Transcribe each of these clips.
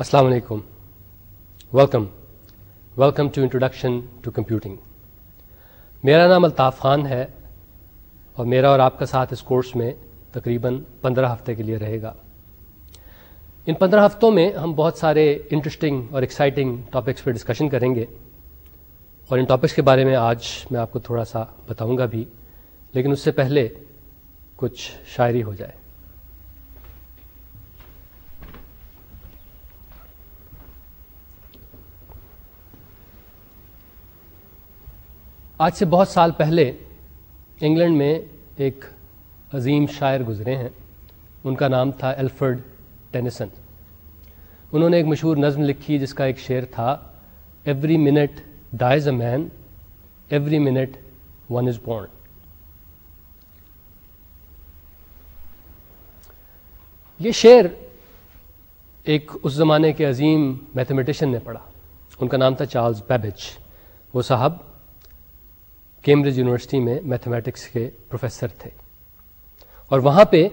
السلام علیکم۔ Welcome welcome to introduction to computing میرا نام الطاف خان ہے اور میرا اور آپ کا ساتھ اس کورس میں تقریباً پندرہ ہفتے کے لیے رہے گا۔ ان پندرہ ہفتوں میں ہم بہت سارے انٹرسٹنگ اور ایکسائٹنگ ٹاپکس پہ ڈسکشن کریں گے۔ اور ان ٹاپکس کے بارے میں آج میں آپ کو تھوڑا سا بتاؤں گا بھی، لیکن اس سے پہلے کچھ شاعری ہو جائے۔ آج سے بہت سال پہلے انگلینڈ میں ایک عظیم شاعر گزرے ہیں۔ ان کا نام تھا ایلفرڈ ٹینسن انہوں نے ایک مشہور نظم لکھی جس کا ایک شعر تھا every minute dies a man every minute one is born یہ شعر ایک اس زمانے کے عظیم میتھمیٹیشین نے پڑھا۔ ان کا نام تھا چارلز بیبج وہ صاحب کیمبرج یونیورسٹی میں میتھمیٹکس کے پروفیسر تھے۔ اور وہاں پہ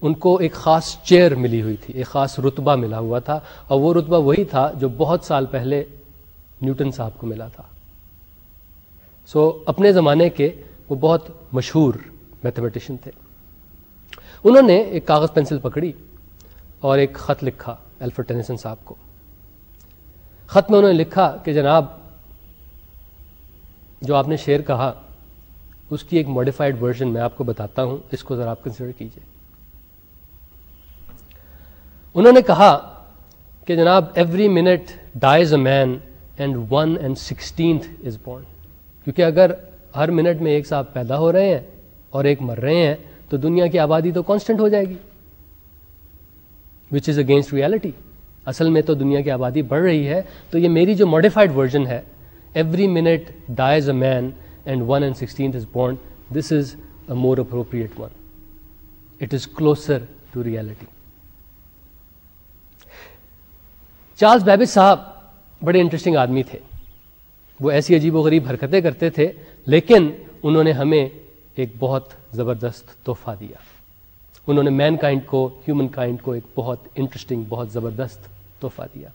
ان کو ایک خاص چیئر ملی ہوئی تھی ایک خاص رتبہ ملا ہوا تھا۔ اور وہ رتبہ وہی تھا جو بہت سال پہلے نیوٹن صاحب کو ملا تھا۔ سو so, اپنے زمانے کے وہ بہت مشہور میتھمیٹیشین تھے۔ انہوں نے ایک کاغذ پینسل پکڑی اور ایک خط لکھا الفر ٹینسن صاحب کو۔ خط میں انہوں نے لکھا کہ جناب جو آپ نے شعر کہا، اس کی ایک ماڈیفائڈ ورژن میں آپ کو بتاتا ہوں، اس کو ذرا آپ کنسیڈر کیجیے انہوں نے کہا کہ جناب every minute dies a man and one and sixteenth is born کیونکہ اگر ہر منٹ میں ایک صاحب پیدا ہو رہے ہیں اور ایک مر رہے ہیں، تو دنیا کی آبادی تو کانسٹنٹ ہو جائے گی وچ از اگینسٹ ریالٹی اصل میں تو دنیا کی آبادی بڑھ رہی ہے۔ تو یہ میری جو ماڈیفائڈ ورژن ہے every minute dies a man and one and sixteenth is born this is a more appropriate one it is closer to reality Charles Babbage صاحب بڑے انٹرسٹنگ آدمی تھے وہ ایسی عجیب و غریب حرکتیں کرتے تھے لیکن انہوں نے ہمیں ایک بہت زبردست تحفہ دیا انہوں نے مین کائنڈ کو ہیومن کائنڈ کو ایک بہت انٹرسٹنگ بہت زبردست تحفہ دیا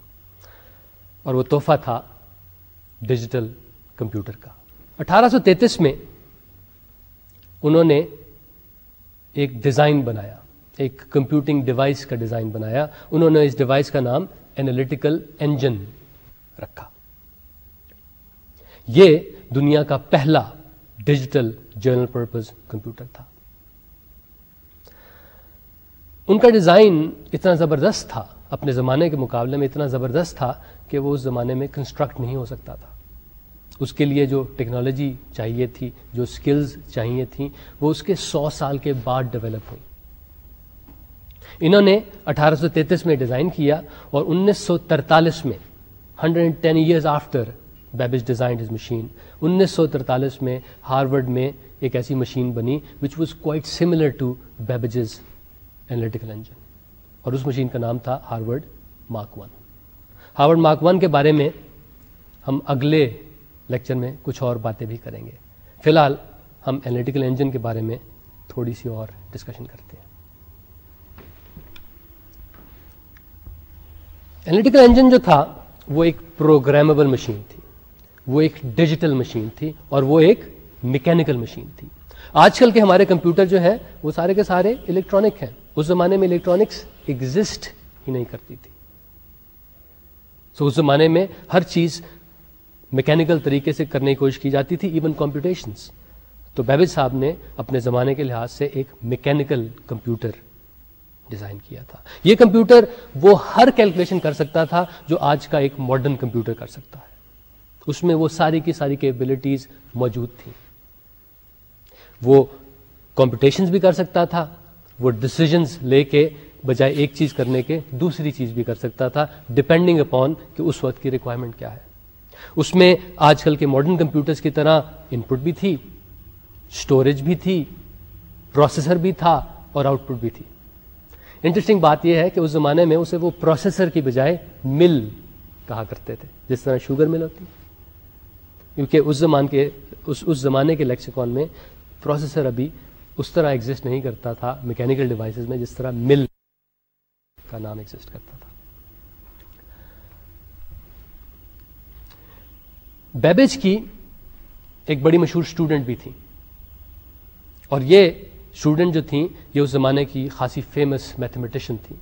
اور وہ تحفہ تھا ڈیجیٹل کمپیوٹر کا۔ اٹھارہ سو تینتیس میں انہوں نے ایک ڈیزائن بنایا، ایک کمپیوٹنگ ڈیوائس کا ڈیزائن بنایا۔ انہوں نے اس ڈیوائس کا نام اینالیٹیکل انجن رکھا۔ یہ دنیا کا پہلا ڈیجیٹل جنرل پرپز کمپیوٹر تھا۔ ان کا ڈیزائن اتنا زبردست تھا اپنے زمانے کے مقابلے میں اتنا زبردست تھا کہ وہ اس زمانے میں کنسٹرکٹ نہیں ہو سکتا تھا۔ اس کے لیے جو ٹیکنالوجی چاہیے تھی، جو اسکلز چاہیے تھیں، وہ اس کے سو سال کے بعد ڈیولپ ہوئی۔ انہوں نے اٹھارہ سو تینتیس میں ڈیزائن کیا اور انیس سو ترتالیس میں hundred and ten years after Babbage design his machine انیس سو ترتالیس میں ہارورڈ میں ایک ایسی مشین بنی which was quite similar to Babbage's analytical engine اور اس مشین کا نام تھا Harvard Mark one. Harvard Mark one کے بارے میں ہم اگلے لیکچر میں کچھ اور باتیں بھی کریں گے۔ فی الحال ہم اینالیٹیکل انجن کے بارے میں تھوڑی سی اور ڈسکشن کرتے ہیں۔ اینالیٹیکل انجن جو تھا وہ ایک پروگرامبل مشین تھی۔ وہ ایک ڈیجیٹل مشین تھی اور وہ ایک میکینکل مشین تھی۔ آج کل کے ہمارے کمپیوٹر جو ہیں، وہ سارے کے سارے الیکٹرانک ہیں۔ اس زمانے میں الیکٹرانکس ایگزسٹ ہی نہیں کرتی تھی۔ سو اس زمانے میں ہر چیز میکینکل طریقے سے کرنے کی کوشش کی جاتی تھی ایون کمپیوٹیشنس تو بیبج صاحب نے اپنے زمانے کے لحاظ سے ایک میکینکل کمپیوٹر ڈیزائن کیا تھا۔ یہ کمپیوٹر وہ ہر کیلکولیشن کر سکتا تھا جو آج کا ایک ماڈرن کمپیوٹر کر سکتا ہے۔ اس میں وہ ساری کی ساری کیپبلٹیز موجود تھیں۔ وہ کمپٹیشنز بھی کر سکتا تھا، وہ ڈسیزنز لے کے بجائے ایک چیز کرنے کے دوسری چیز بھی کر سکتا تھا ڈپینڈنگ اپون کہ اس وقت کی ریکوائرمنٹ کیا ہے۔ اس میں آج کل کے ماڈرن کمپیوٹرز کی طرح ان پٹ بھی تھی اسٹوریج بھی تھی پروسیسر بھی تھا اور آؤٹ پٹ بھی تھی۔ انٹرسٹنگ بات یہ ہے کہ اس زمانے میں اسے وہ پروسیسر کی بجائے مل کہا کرتے تھے، جس طرح شوگر مل ہوتی۔ کیونکہ اس زمان کے، اس اس زمانے کے لیکسیکون میں پروسیسر ابھی اس طرح ایگزسٹ نہیں کرتا تھا میکینیکل ڈیوائسز میں جس طرح مل کا نام ایگزٹ کرتا تھا۔ بیبیج کی ایک بڑی مشہور اسٹوڈنٹ بھی تھیں۔ اور یہ اسٹوڈنٹ جو تھیں، یہ اس زمانے کی خاصی فیمس میتھمیٹیشن تھی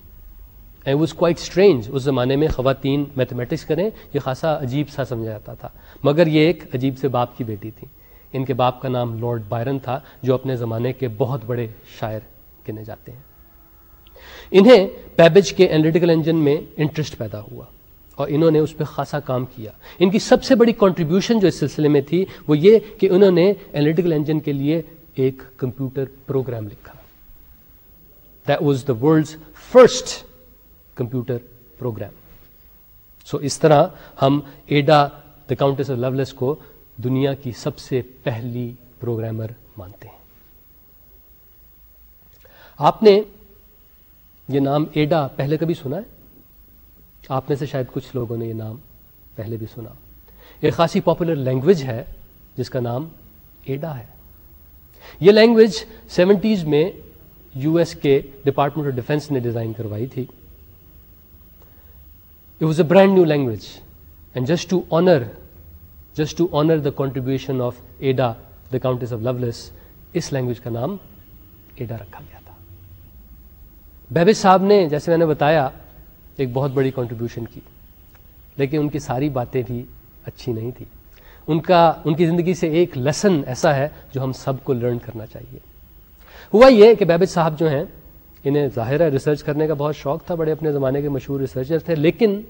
اینڈ واز کوائٹ اسٹرینج اس زمانے میں خواتین میتھمیٹکس کریں، یہ خاصا عجیب سا سمجھا جاتا تھا۔ مگر یہ ایک عجیب سے باپ کی بیٹی تھیں۔ ان کے باپ کا نام لارڈ بائرن تھا، جو اپنے زمانے کے بہت بڑے شاعر گنے جاتے ہیں۔ انہیں پیبج کے اینالیٹیکل انجن میں انٹرسٹ پیدا ہوا اور انہوں نے اس پہ خاصا کام کیا۔ ان کی سب سے بڑی کنٹریبیوشن جو اس سلسلے میں تھی، وہ یہ کہ انہوں نے اینالیٹیکل انجن کے لیے ایک کمپیوٹر پروگرام لکھا۔ That was the world first computer program so اس طرح ہم ایڈا دا کاؤنٹس آف لولیس کو دنیا کی سب سے پہلی پروگرامر مانتے ہیں۔ آپ نے یہ نام ایڈا پہلے کبھی سنا ہے؟ آپ میں سے شاید کچھ لوگوں نے یہ نام پہلے بھی سنا۔ ایک خاصی پاپولر لینگویج ہے جس کا نام ایڈا ہے۔ یہ لینگویج سیونٹیز میں یو ایس کے ڈپارٹمنٹ آف ڈیفینس نے ڈیزائن کروائی تھی۔ It was a brand new language and just to honour just to honour the contribution of Ada the countess of Lovelace us language کا نام ایڈا رکھا گیا تھا۔ بیبس صاحب نے، جیسے میں نے بتایا، ایک بہت بڑی کنٹریبیوشن کی۔ لیکن ان کی ساری باتیں بھی اچھی نہیں تھی ان کا، ان کی زندگی سے ایک لیسن ایسا ہے جو ہم سب کو لرن کرنا چاہیے۔ ہوا یہ کہ بیبج صاحب جو ہیں، انہیں ظاہر ہے ریسرچ کرنے کا بہت شوق تھا، بڑے اپنے زمانے کے مشہور ریسرچر تھے، لیکن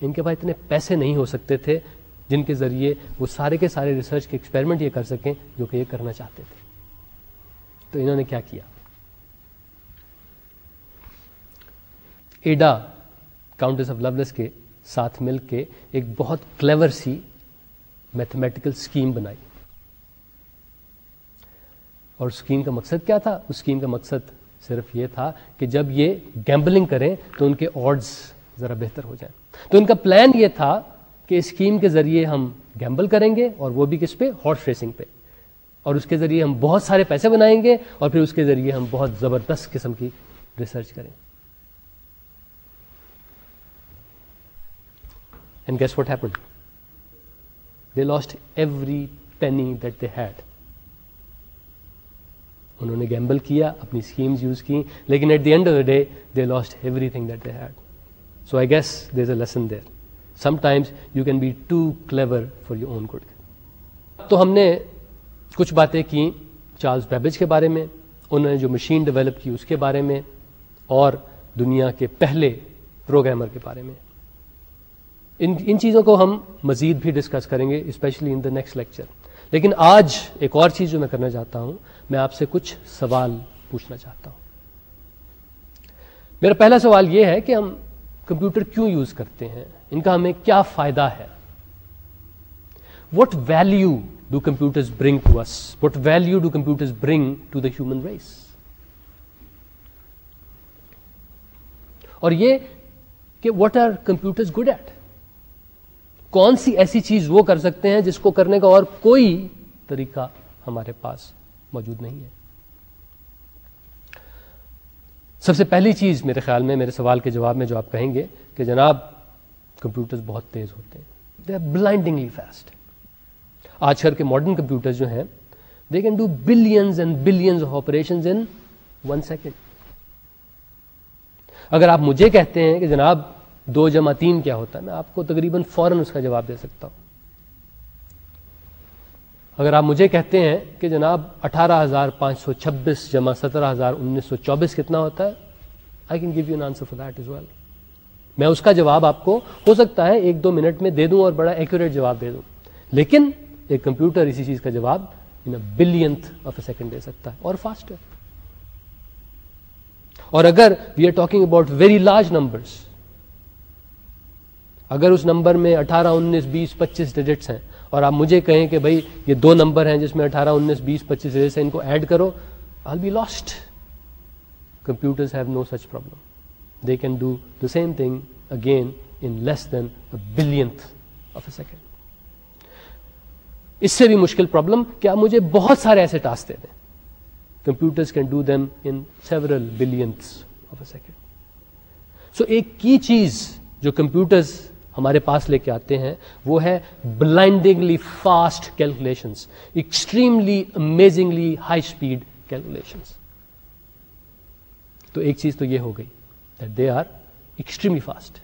ان کے پاس اتنے پیسے نہیں ہو سکتے تھے جن کے ذریعے وہ سارے کے سارے ریسرچ کے ایکسپیریمنٹ یہ کر سکیں جو کہ یہ کرنا چاہتے تھے۔ تو انہوں نے کیا کیا؟ ایڈا کاؤنٹس آف لولیس کے ساتھ مل کے ایک بہت کلیور سی میتھمیٹیکل اسکیم بنائی۔ اور اسکیم کا مقصد کیا تھا؟ اس اسکیم کا مقصد صرف یہ تھا کہ جب یہ گیمبلنگ کریں تو ان کے آڈز ذرا بہتر ہو جائیں۔ تو ان کا پلان یہ تھا کہ اسکیم کے ذریعے ہم گیمبل کریں گے اور وہ بھی کس پہ؟ ہارس ریسنگ پہ۔ اور اس کے ذریعے ہم بہت سارے پیسے بنائیں گے اور پھر اس کے ذریعے ہم بہت زبردست قسم کی ریسرچ کریں۔ And guess what happen they lost every penny that they had انہوں نے گیمبل کیا، اپنی اسکیمز یوز کی لیکن at the end of the day they lost everything that they had so I guess there is a lesson there sometimes you can be too clever for your own good تو ہم نے کچھ باتیں کی Charles Babbage کے بارے میں، انہوں نے جو مشین ڈیولپ کی اس کے بارے میں، اور دنیا کے پہلے پروگرامر کے بارے میں۔ ان ان چیزوں کو ہم مزید بھی ڈسکس کریں گے especially in the next lecture لیکن آج ایک اور چیز جو میں کرنا چاہتا ہوں، میں آپ سے کچھ سوال پوچھنا چاہتا ہوں۔ میرا پہلا سوال یہ ہے کہ ہم کمپیوٹر کیوں یوز کرتے ہیں؟ ان کا ہمیں کیا فائدہ ہے؟ What value do computer bring to us what value do computer bring to the human race اور یہ کہ what are computer good at کون سی ایسی چیز وہ کر سکتے ہیں جس کو کرنے کا اور کوئی طریقہ ہمارے پاس موجود نہیں ہے؟ سب سے پہلی چیز میرے خیال میں، میرے سوال کے جواب میں جو آپ کہیں گے کہ جناب کمپیوٹر بہت تیز ہوتے ہیں۔ دے آر بلائنڈنگلی فاسٹ آج کل کے ماڈرن کمپیوٹر جو ہیں they can do billions and billions of operation in one second اگر آپ مجھے کہتے ہیں کہ جناب دو جمع تین کیا ہوتا ہے، میں آپ کو تقریباً فوراً اس کا جواب دے سکتا ہوں۔ اگر آپ مجھے کہتے ہیں کہ جناب اٹھارہ ہزار پانچ سو چھبیس جمع سترہ ہزار انیس سو چوبیس کتنا ہوتا ہے I can give you an answer for that as well میں اس کا جواب آپ کو ہو سکتا ہے ایک دو منٹ میں دے دوں اور بڑا ایکوریٹ جواب دے دوں۔ لیکن ایک کمپیوٹر اسی چیز کا جواب ان بلینتھ آف اے سیکنڈ دے سکتا ہے اور فاسٹ ہے اور اگر we are talking about very large numbers اگر اس نمبر میں اٹھارہ، انیس، بیس، پچیس ڈیجٹس ہیں اور آپ مجھے کہیں کہ بھائی یہ دو نمبر ہیں جس میں اٹھارہ، انیس، بیس، پچیس ڈیجٹس ہیں، ان کو ایڈ کرو I'll be lost computers have no such problem they can do the same thing again in less than billionth of a second اس سے بھی مشکل پرابلم کہ آپ مجھے بہت سارے ایسے ٹاسک دے دیں؟ Computers can do them in several billionth of a second سو ایک کی چیز جو کمپیوٹرز ہمارے پاس لے کے آتے ہیں وہ ہے blindingly fast calculation extremely amazingly high speed calculation تو ایک چیز تو یہ ہو گئی۔ That they are extremely fast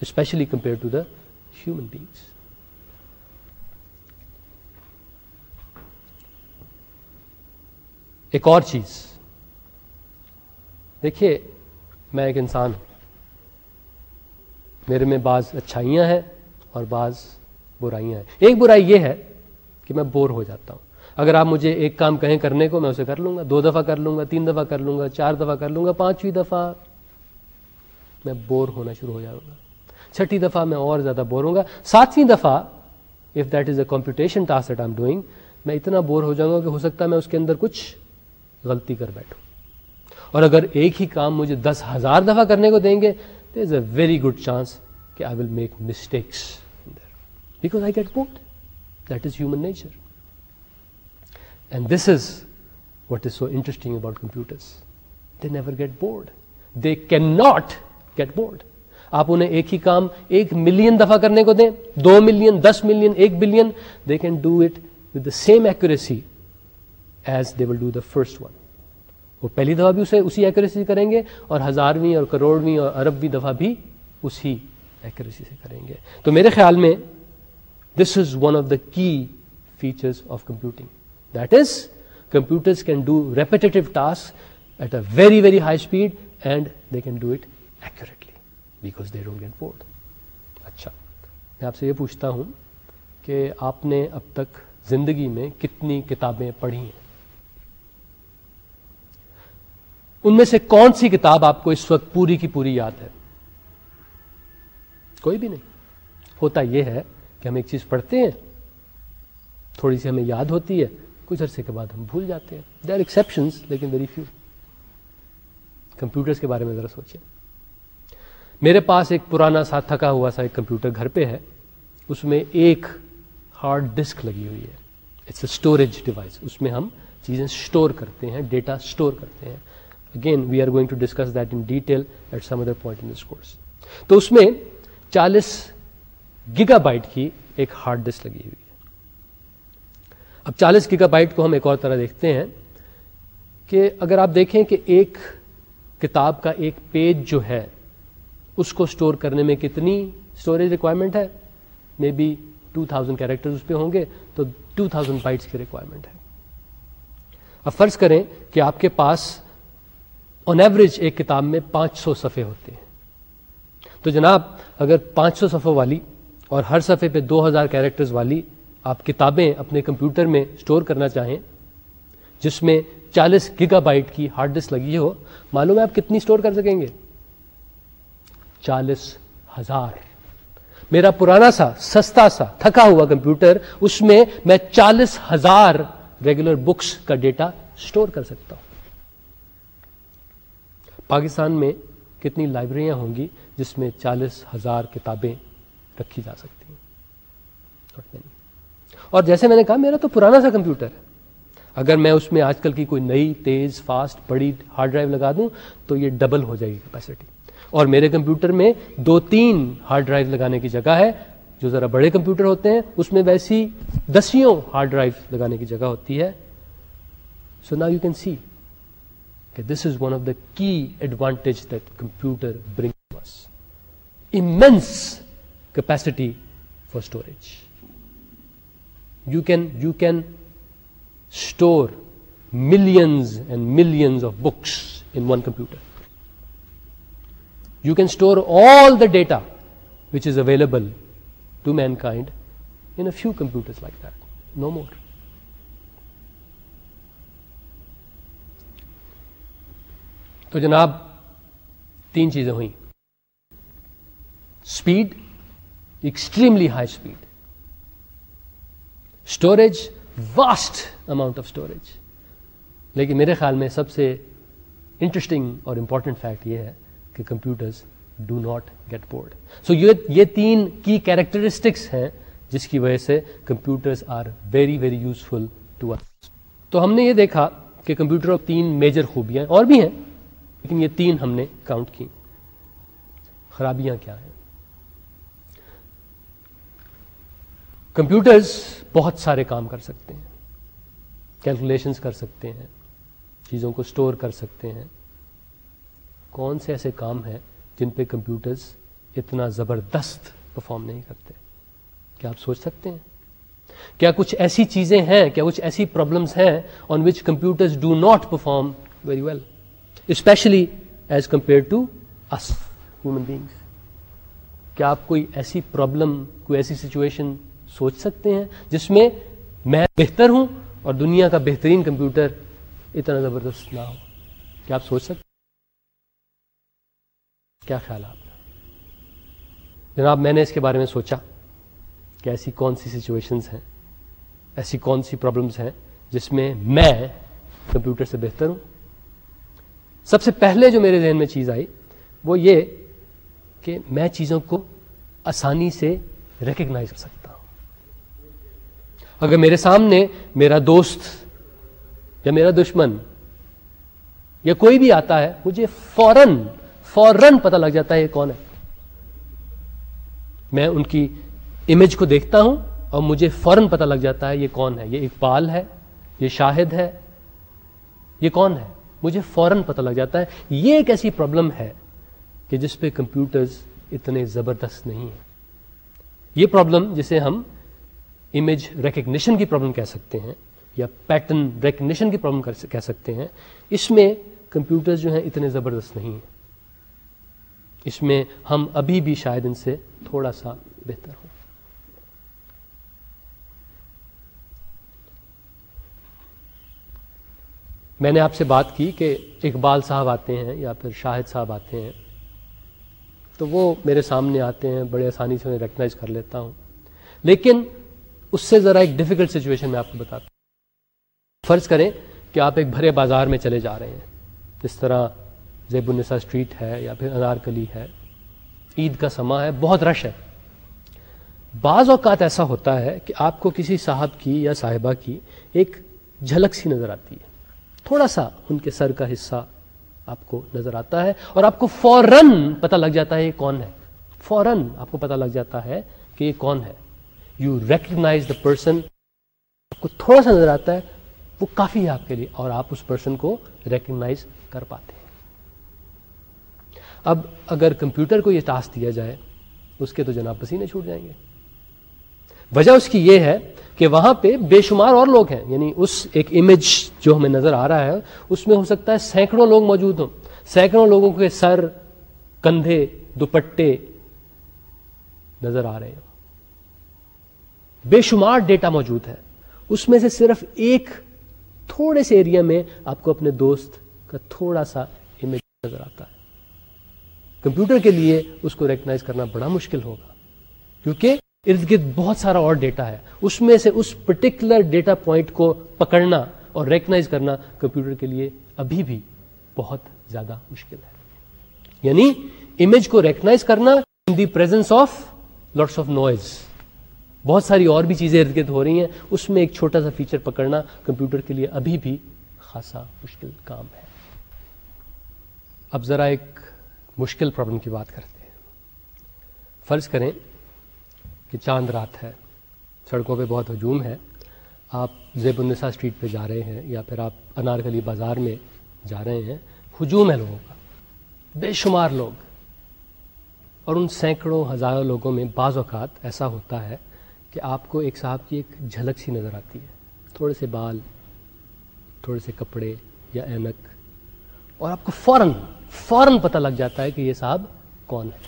especially compare to the human beings ایک اور چیز، دیکھیے، میں ایک انسان ہوں۔ میرے میں بعض اچھائیاں ہیں اور بعض برائیاں ہیں۔ ایک برائی یہ ہے کہ میں بور ہو جاتا ہوں۔ اگر آپ مجھے ایک کام کہیں کرنے کو، میں اسے کر لوں گا، دو دفعہ کر لوں گا، تین دفعہ کر لوں گا، چار دفعہ کر لوں گا، پانچویں دفعہ میں بور ہونا شروع ہو جاؤں گا۔ چھٹی دفعہ میں اور زیادہ بور ہوں گا۔ ساتویں دفعہ if that is a competition task I am doing میں اتنا بور ہو جاؤں گا کہ ہو سکتا ہے میں اس کے اندر کچھ غلطی کر بیٹھوں۔ اور اگر ایک ہی کام مجھے دس ہزار دفعہ کرنے کو دیں گے there is a very good chance کہ I will make mistakes because I get bored that is human nature and this is what is so interesting about computers they never get bored they can not get bored آپ انہیں ایک ہی کام، ایک million دفعہ کرنے کو دیں، دو million دس ملین ایک billion they can do it with the same accuracy as they will do the first one وہ پہلی دفعہ بھی اسے اسی ایکوریسی کریں گے اور ہزارویں اور کروڑویں اور اربویں دفعہ بھی اسی ایکوریسی سے کریں گے۔ تو میرے خیال میں دس از one of the key features of computing that is computers can do repetitive task at a very very high speed and they can do it accurately because they don't get bored اچھا میں آپ سے یہ پوچھتا ہوں کہ آپ نے اب تک زندگی میں کتنی کتابیں پڑھی ہیں؟ ان میں سے کون سی کتاب آپ کو اس وقت پوری کی پوری یاد ہے؟ کوئی بھی نہیں. ہوتا یہ ہے کہ ہم ایک چیز پڑھتے ہیں، تھوڑی سی ہمیں یاد ہوتی ہے، کچھ عرصے کے بعد ہم بھول جاتے ہیں. دے آر ایکسپشن لیکن ویری فیو کمپیوٹرس کے بارے میں ذرا سوچیں۔ میرے پاس ایک پرانا سا تھکا ہوا سا ایک کمپیوٹر گھر پہ ہے۔ اس میں ایک ہارڈ ڈسک لگی ہوئی ہے۔ اٹس اے اسٹوریج ڈیوائس اس میں ہم چیزیں اسٹور کرتے ہیں ڈیٹا اسٹور کرتے ہیں۔ Again we are going to discuss that in detail at some other point in this course تو اس میں چالیس گیگا بائٹ کی ایک ہارڈ ڈسک لگی ہوئی ہے۔ اب چالیس گیگا بائٹ کو ہم ایک اور طرح دیکھتے ہیں کہ اگر آپ دیکھیں کہ ایک کتاب کا ایک پیج جو ہے اس کو اسٹور کرنے میں کتنی اسٹوریج ریکوائرمنٹ ہے؟ May be two thousand character اس پہ ہوں گے، تو ٹو تھاؤزینڈ بائٹس کی ریکوائرمنٹ ہے۔ اب فرض کریں کہ آپ کے پاس آن ایوریج ایک کتاب میں پانچ سو صفحے ہوتے ہیں۔ تو جناب، اگر پانچ سو صفحوں والی اور ہر صفحے پہ دو ہزار کیریکٹرز والی آپ کتابیں اپنے کمپیوٹر میں اسٹور کرنا چاہیں، جس میں چالیس گیگا بائٹ کی ہارڈ ڈسک لگی ہو، معلوم ہے آپ کتنی اسٹور کر سکیں گے؟ چالیس ہزار۔ میرا پرانا سا، سستا سا، تھکا ہوا کمپیوٹر، اس میں میں چالیس ہزار ریگولر بکس کا ڈیٹا اسٹور کر سکتا ہوں۔ پاکستان میں کتنی لائبریریاں ہوں گی جس میں چالیس ہزار کتابیں رکھی جا سکتی ہیں؟ اور جیسے میں نے کہا، میرا تو پرانا سا کمپیوٹر ہے۔ اگر میں اس میں آج کل کی کوئی نئی، تیز فاسٹ بڑی ہارڈ ڈرائیو لگا دوں، تو یہ ڈبل ہو جائے گی کیپیسٹی اور میرے کمپیوٹر میں دو تین ہارڈ ڈرائیو لگانے کی جگہ ہے، جو ذرا بڑے کمپیوٹر ہوتے ہیں، اس میں ویسی دسیوں ہارڈ ڈرائیو لگانے کی جگہ ہوتی ہے۔ سو نا یو کین سی کہ دس از one of the key advantage that computer bring immense capacity for storage you can you can store millions and millions of books in one computer You can store all the data which is available to mankind in a few computers like that, no more. تو جناب تین چیزیں ہوئیں۔ Speed extremely high speed storage vast amount of storage لیکن میرے خیال میں سب سے انٹرسٹنگ اور امپورٹنٹ فیکٹ یہ ہے کہ computers do not get bored so یہ تین کی کیریکٹرسٹکس ہیں جس کی وجہ سے computers are very very useful to us تو ہم نے یہ دیکھا کہ کمپیوٹر تین میجر خوبیاں اور بھی ہیں، لیکن یہ تین ہم نے کاؤنٹ کی۔ خرابیاں کیا ہیں؟ کمپیوٹرز بہت سارے کام کر سکتے ہیں کیلکولیشنس کر سکتے ہیں، چیزوں کو اسٹور کر سکتے ہیں۔ کون سے ایسے کام ہیں جن پہ کمپیوٹرز اتنا زبردست پرفارم نہیں کرتے؟ کیا آپ سوچ سکتے ہیں؟ کیا کچھ ایسی چیزیں ہیں، کیا کچھ ایسی پرابلمس ہیں on which computers do not perform very well especially as compare to us human beings کیا آپ کوئی ایسی پرابلم کوئی ایسی سچویشن سوچ سکتے ہیں جس میں میں بہتر ہوں اور دنیا کا بہترین کمپیوٹر اتنا زبردست نہ ہو؟ کیا آپ سوچ سکتے کیا خیال آپ کا؟ جناب، میں نے اس کے بارے میں سوچا کہ ایسی کون سی سچویشنز ہیں، ایسی کون سی پرابلمس ہیں جس میں میں کمپیوٹر سے بہتر ہوں۔ سب سے پہلے جو میرے ذہن میں چیز آئی وہ یہ کہ میں چیزوں کو آسانی سے ریکگنائز کر سکتا ہوں۔ اگر میرے سامنے میرا دوست یا میرا دشمن یا کوئی بھی آتا ہے، مجھے فوراً فوراً پتہ لگ جاتا ہے یہ کون ہے۔ میں ان کی امیج کو دیکھتا ہوں اور مجھے فوراً پتہ لگ جاتا ہے یہ کون ہے۔ یہ اقبال ہے، یہ شاہد ہے، یہ کون ہے؟ مجھے فوراً پتہ لگ جاتا ہے۔ یہ ایک ایسی پرابلم ہے کہ جس پہ کمپیوٹرز اتنے زبردست نہیں ہیں۔ یہ پرابلم جسے ہم امیج ریکگنیشن کی پرابلم کہہ سکتے ہیں یا پیٹرن ریکگنیشن کی پرابلم کہہ سکتے ہیں، اس میں کمپیوٹر جو ہیں اتنے زبردست نہیں ہیں۔ اس میں ہم ابھی بھی شاید ان سے تھوڑا سا بہتر ہوں۔ میں نے آپ سے بات کی کہ اقبال صاحب آتے ہیں یا پھر شاہد صاحب آتے ہیں۔ تو وہ میرے سامنے آتے ہیں، بڑے آسانی سے انہیں ریکگنائز کر لیتا ہوں۔ لیکن اس سے ذرا ایک ڈیفیکلٹ سچویشن میں آپ کو بتاتا ہوں۔ فرض کریں کہ آپ ایک بھرے بازار میں چلے جا رہے ہیں۔ جس طرح زیب النسا اسٹریٹ ہے یا پھر انارکلی ہے۔ عید کا سما ہے، بہت رش ہے۔ بعض اوقات ایسا ہوتا ہے کہ آپ کو کسی صاحب کی یا صاحبہ کی ایک جھلک سی نظر آتی ہے۔ تھوڑا سا ان کے سر کا حصہ آپ کو نظر آتا ہے اور آپ کو فوراً پتہ لگ جاتا ہے یہ کون ہے۔ فوراً آپ کو پتہ لگ جاتا ہے کہ یہ کون ہے۔ یو ریکگنائز دا پرسن آپ کو تھوڑا سا نظر آتا ہے، وہ کافی ہے آپ کے لیے اور آپ اس پرسن کو ریکگنائز کر پاتے ہیں۔ اب اگر کمپیوٹر کو یہ ٹاسک دیا جائے، اس کے تو جناب پسینے چھوٹ جائیں گے۔ وجہ اس کی یہ ہے کہ وہاں پہ بے شمار اور لوگ ہیں یعنی اس ایک امیج جو ہمیں نظر آ رہا ہے، اس میں ہو سکتا ہے سینکڑوں لوگ موجود ہوں۔ سینکڑوں لوگوں کے سر، کندھے، دوپٹے نظر آ رہے ہیں۔ بے شمار ڈیٹا موجود ہے۔ اس میں سے صرف ایک تھوڑے سے ایریا میں آپ کو اپنے دوست کا تھوڑا سا امیج نظر آتا ہے۔ کمپیوٹر کے لیے اس کو ریکگنائز کرنا بڑا مشکل ہوگا۔ کیونکہ ارد گرد بہت سارا اور ڈیٹا ہے۔ اس میں سے اس پرٹیکولر ڈیٹا پوائنٹ کو پکڑنا اور ریکگنائز کرنا کمپیوٹر کے لیے ابھی بھی بہت زیادہ مشکل ہے۔ یعنی امیج کو ریکگنائز کرنا in the presence of lots of noise بہت ساری اور بھی چیزیں ارد گرد ہو رہی ہیں۔ اس میں ایک چھوٹا سا فیچر پکڑنا کمپیوٹر کے لیے ابھی بھی خاصا مشکل کام ہے۔ اب ذرا ایک مشکل پرابلم کی بات کرتے ہیں۔ فرض کریں کہ چاند رات ہے، سڑکوں پہ بہت ہجوم ہے، آپ زیب النسا اسٹریٹ پہ جا رہے ہیں یا پھر آپ انارکلی بازار میں جا رہے ہیں، ہجوم ہے لوگوں کا، بے شمار لوگ۔ اور ان سینکڑوں ہزاروں لوگوں میں بعض اوقات ایسا ہوتا ہے کہ آپ کو ایک صاحب کی ایک جھلک سی نظر آتی ہے۔ تھوڑے سے بال، تھوڑے سے کپڑے یا اینک، اور آپ کو فوراً فوراً پتہ لگ جاتا ہے کہ یہ صاحب کون ہے۔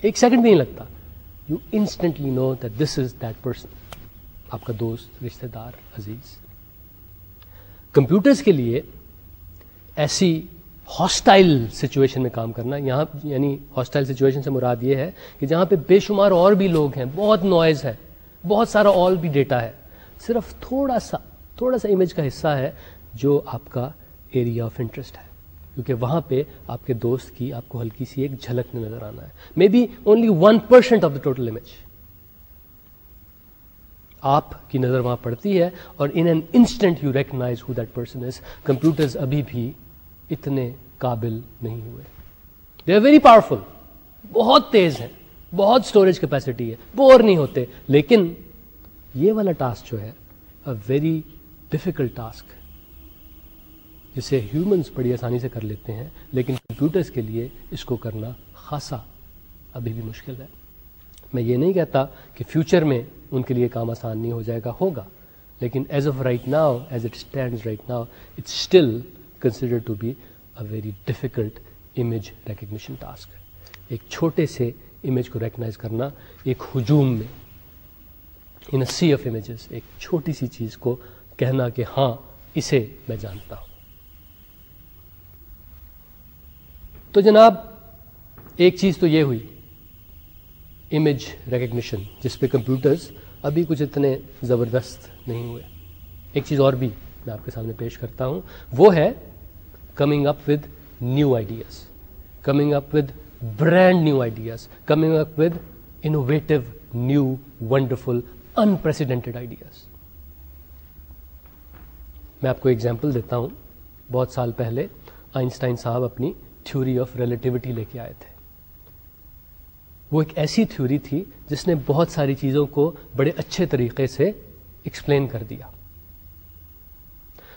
ایک سیکنڈ بھی نہیں لگتا۔ You instantly know that this is that person آپ کا دوست رشتے دار، عزیز۔ کمپیوٹرز کے لیے ایسی ہاسٹائل سچویشن میں کام کرنا، یہاں یعنی ہاسٹائل سچویشن سے مراد یہ ہے کہ جہاں پہ بے شمار اور بھی لوگ ہیں، بہت نوائز ہے، بہت سارا اور بھی ڈیٹا ہے۔ صرف تھوڑا سا تھوڑا سا امیج کا حصہ ہے جو آپ کا ایریا آف انٹرسٹ ہے۔ کیونکہ وہاں پہ آپ کے دوست کی آپ کو ہلکی سی ایک جھلک میں نظر آنا ہے۔ May be only one percent of the total image آپ کی نظر وہاں پڑتی ہے اور in an instant you recognise who that person is computer ابھی بھی اتنے قابل نہیں ہوئے۔ دے آر ویری پاورفل بہت تیز ہیں۔ بہت اسٹوریج کیپیسٹی ہے۔ بور نہیں ہوتے۔ لیکن یہ والا ٹاسک جو ہے ویری ڈفیکلٹ ٹاسک جسے ہیومنس بڑی آسانی سے کر لیتے ہیں، لیکن کمپیوٹرس کے لیے اس کو کرنا خاصا ابھی بھی مشکل ہے۔ میں یہ نہیں کہتا کہ فیوچر میں ان کے لیے کام آسان نہیں ہو جائے گا، ہوگا۔ لیکن as of right now as it stand right now it still consider to be a very difficult image recognition task ایک چھوٹے سے امیج کو ریکگنائز کرنا ایک ہجوم میں۔ ان سی آف امیجز ایک چھوٹی سی چیز کو کہنا کہ ہاں اسے میں جانتا ہوں۔ تو جناب، ایک چیز تو یہ ہوئی امیج ریکگنیشن جس پہ کمپیوٹرز ابھی کچھ اتنے زبردست نہیں ہوئے۔ ایک چیز اور بھی میں آپ کے سامنے پیش کرتا ہوں، وہ ہے coming up with new ideas coming up with brand new ideas coming up with innovative new wonderful unprecedented ideas میں آپ کو ایگزامپل دیتا ہوں۔ بہت سال پہلے آئنسٹائن صاحب اپنی تھیوری آف ریلیٹیوٹی لے کے آئے تھے۔ وہ ایک ایسی تھیوری تھی جس نے بہت ساری چیزوں کو بڑے اچھے طریقے سے ایکسپلین کر دیا۔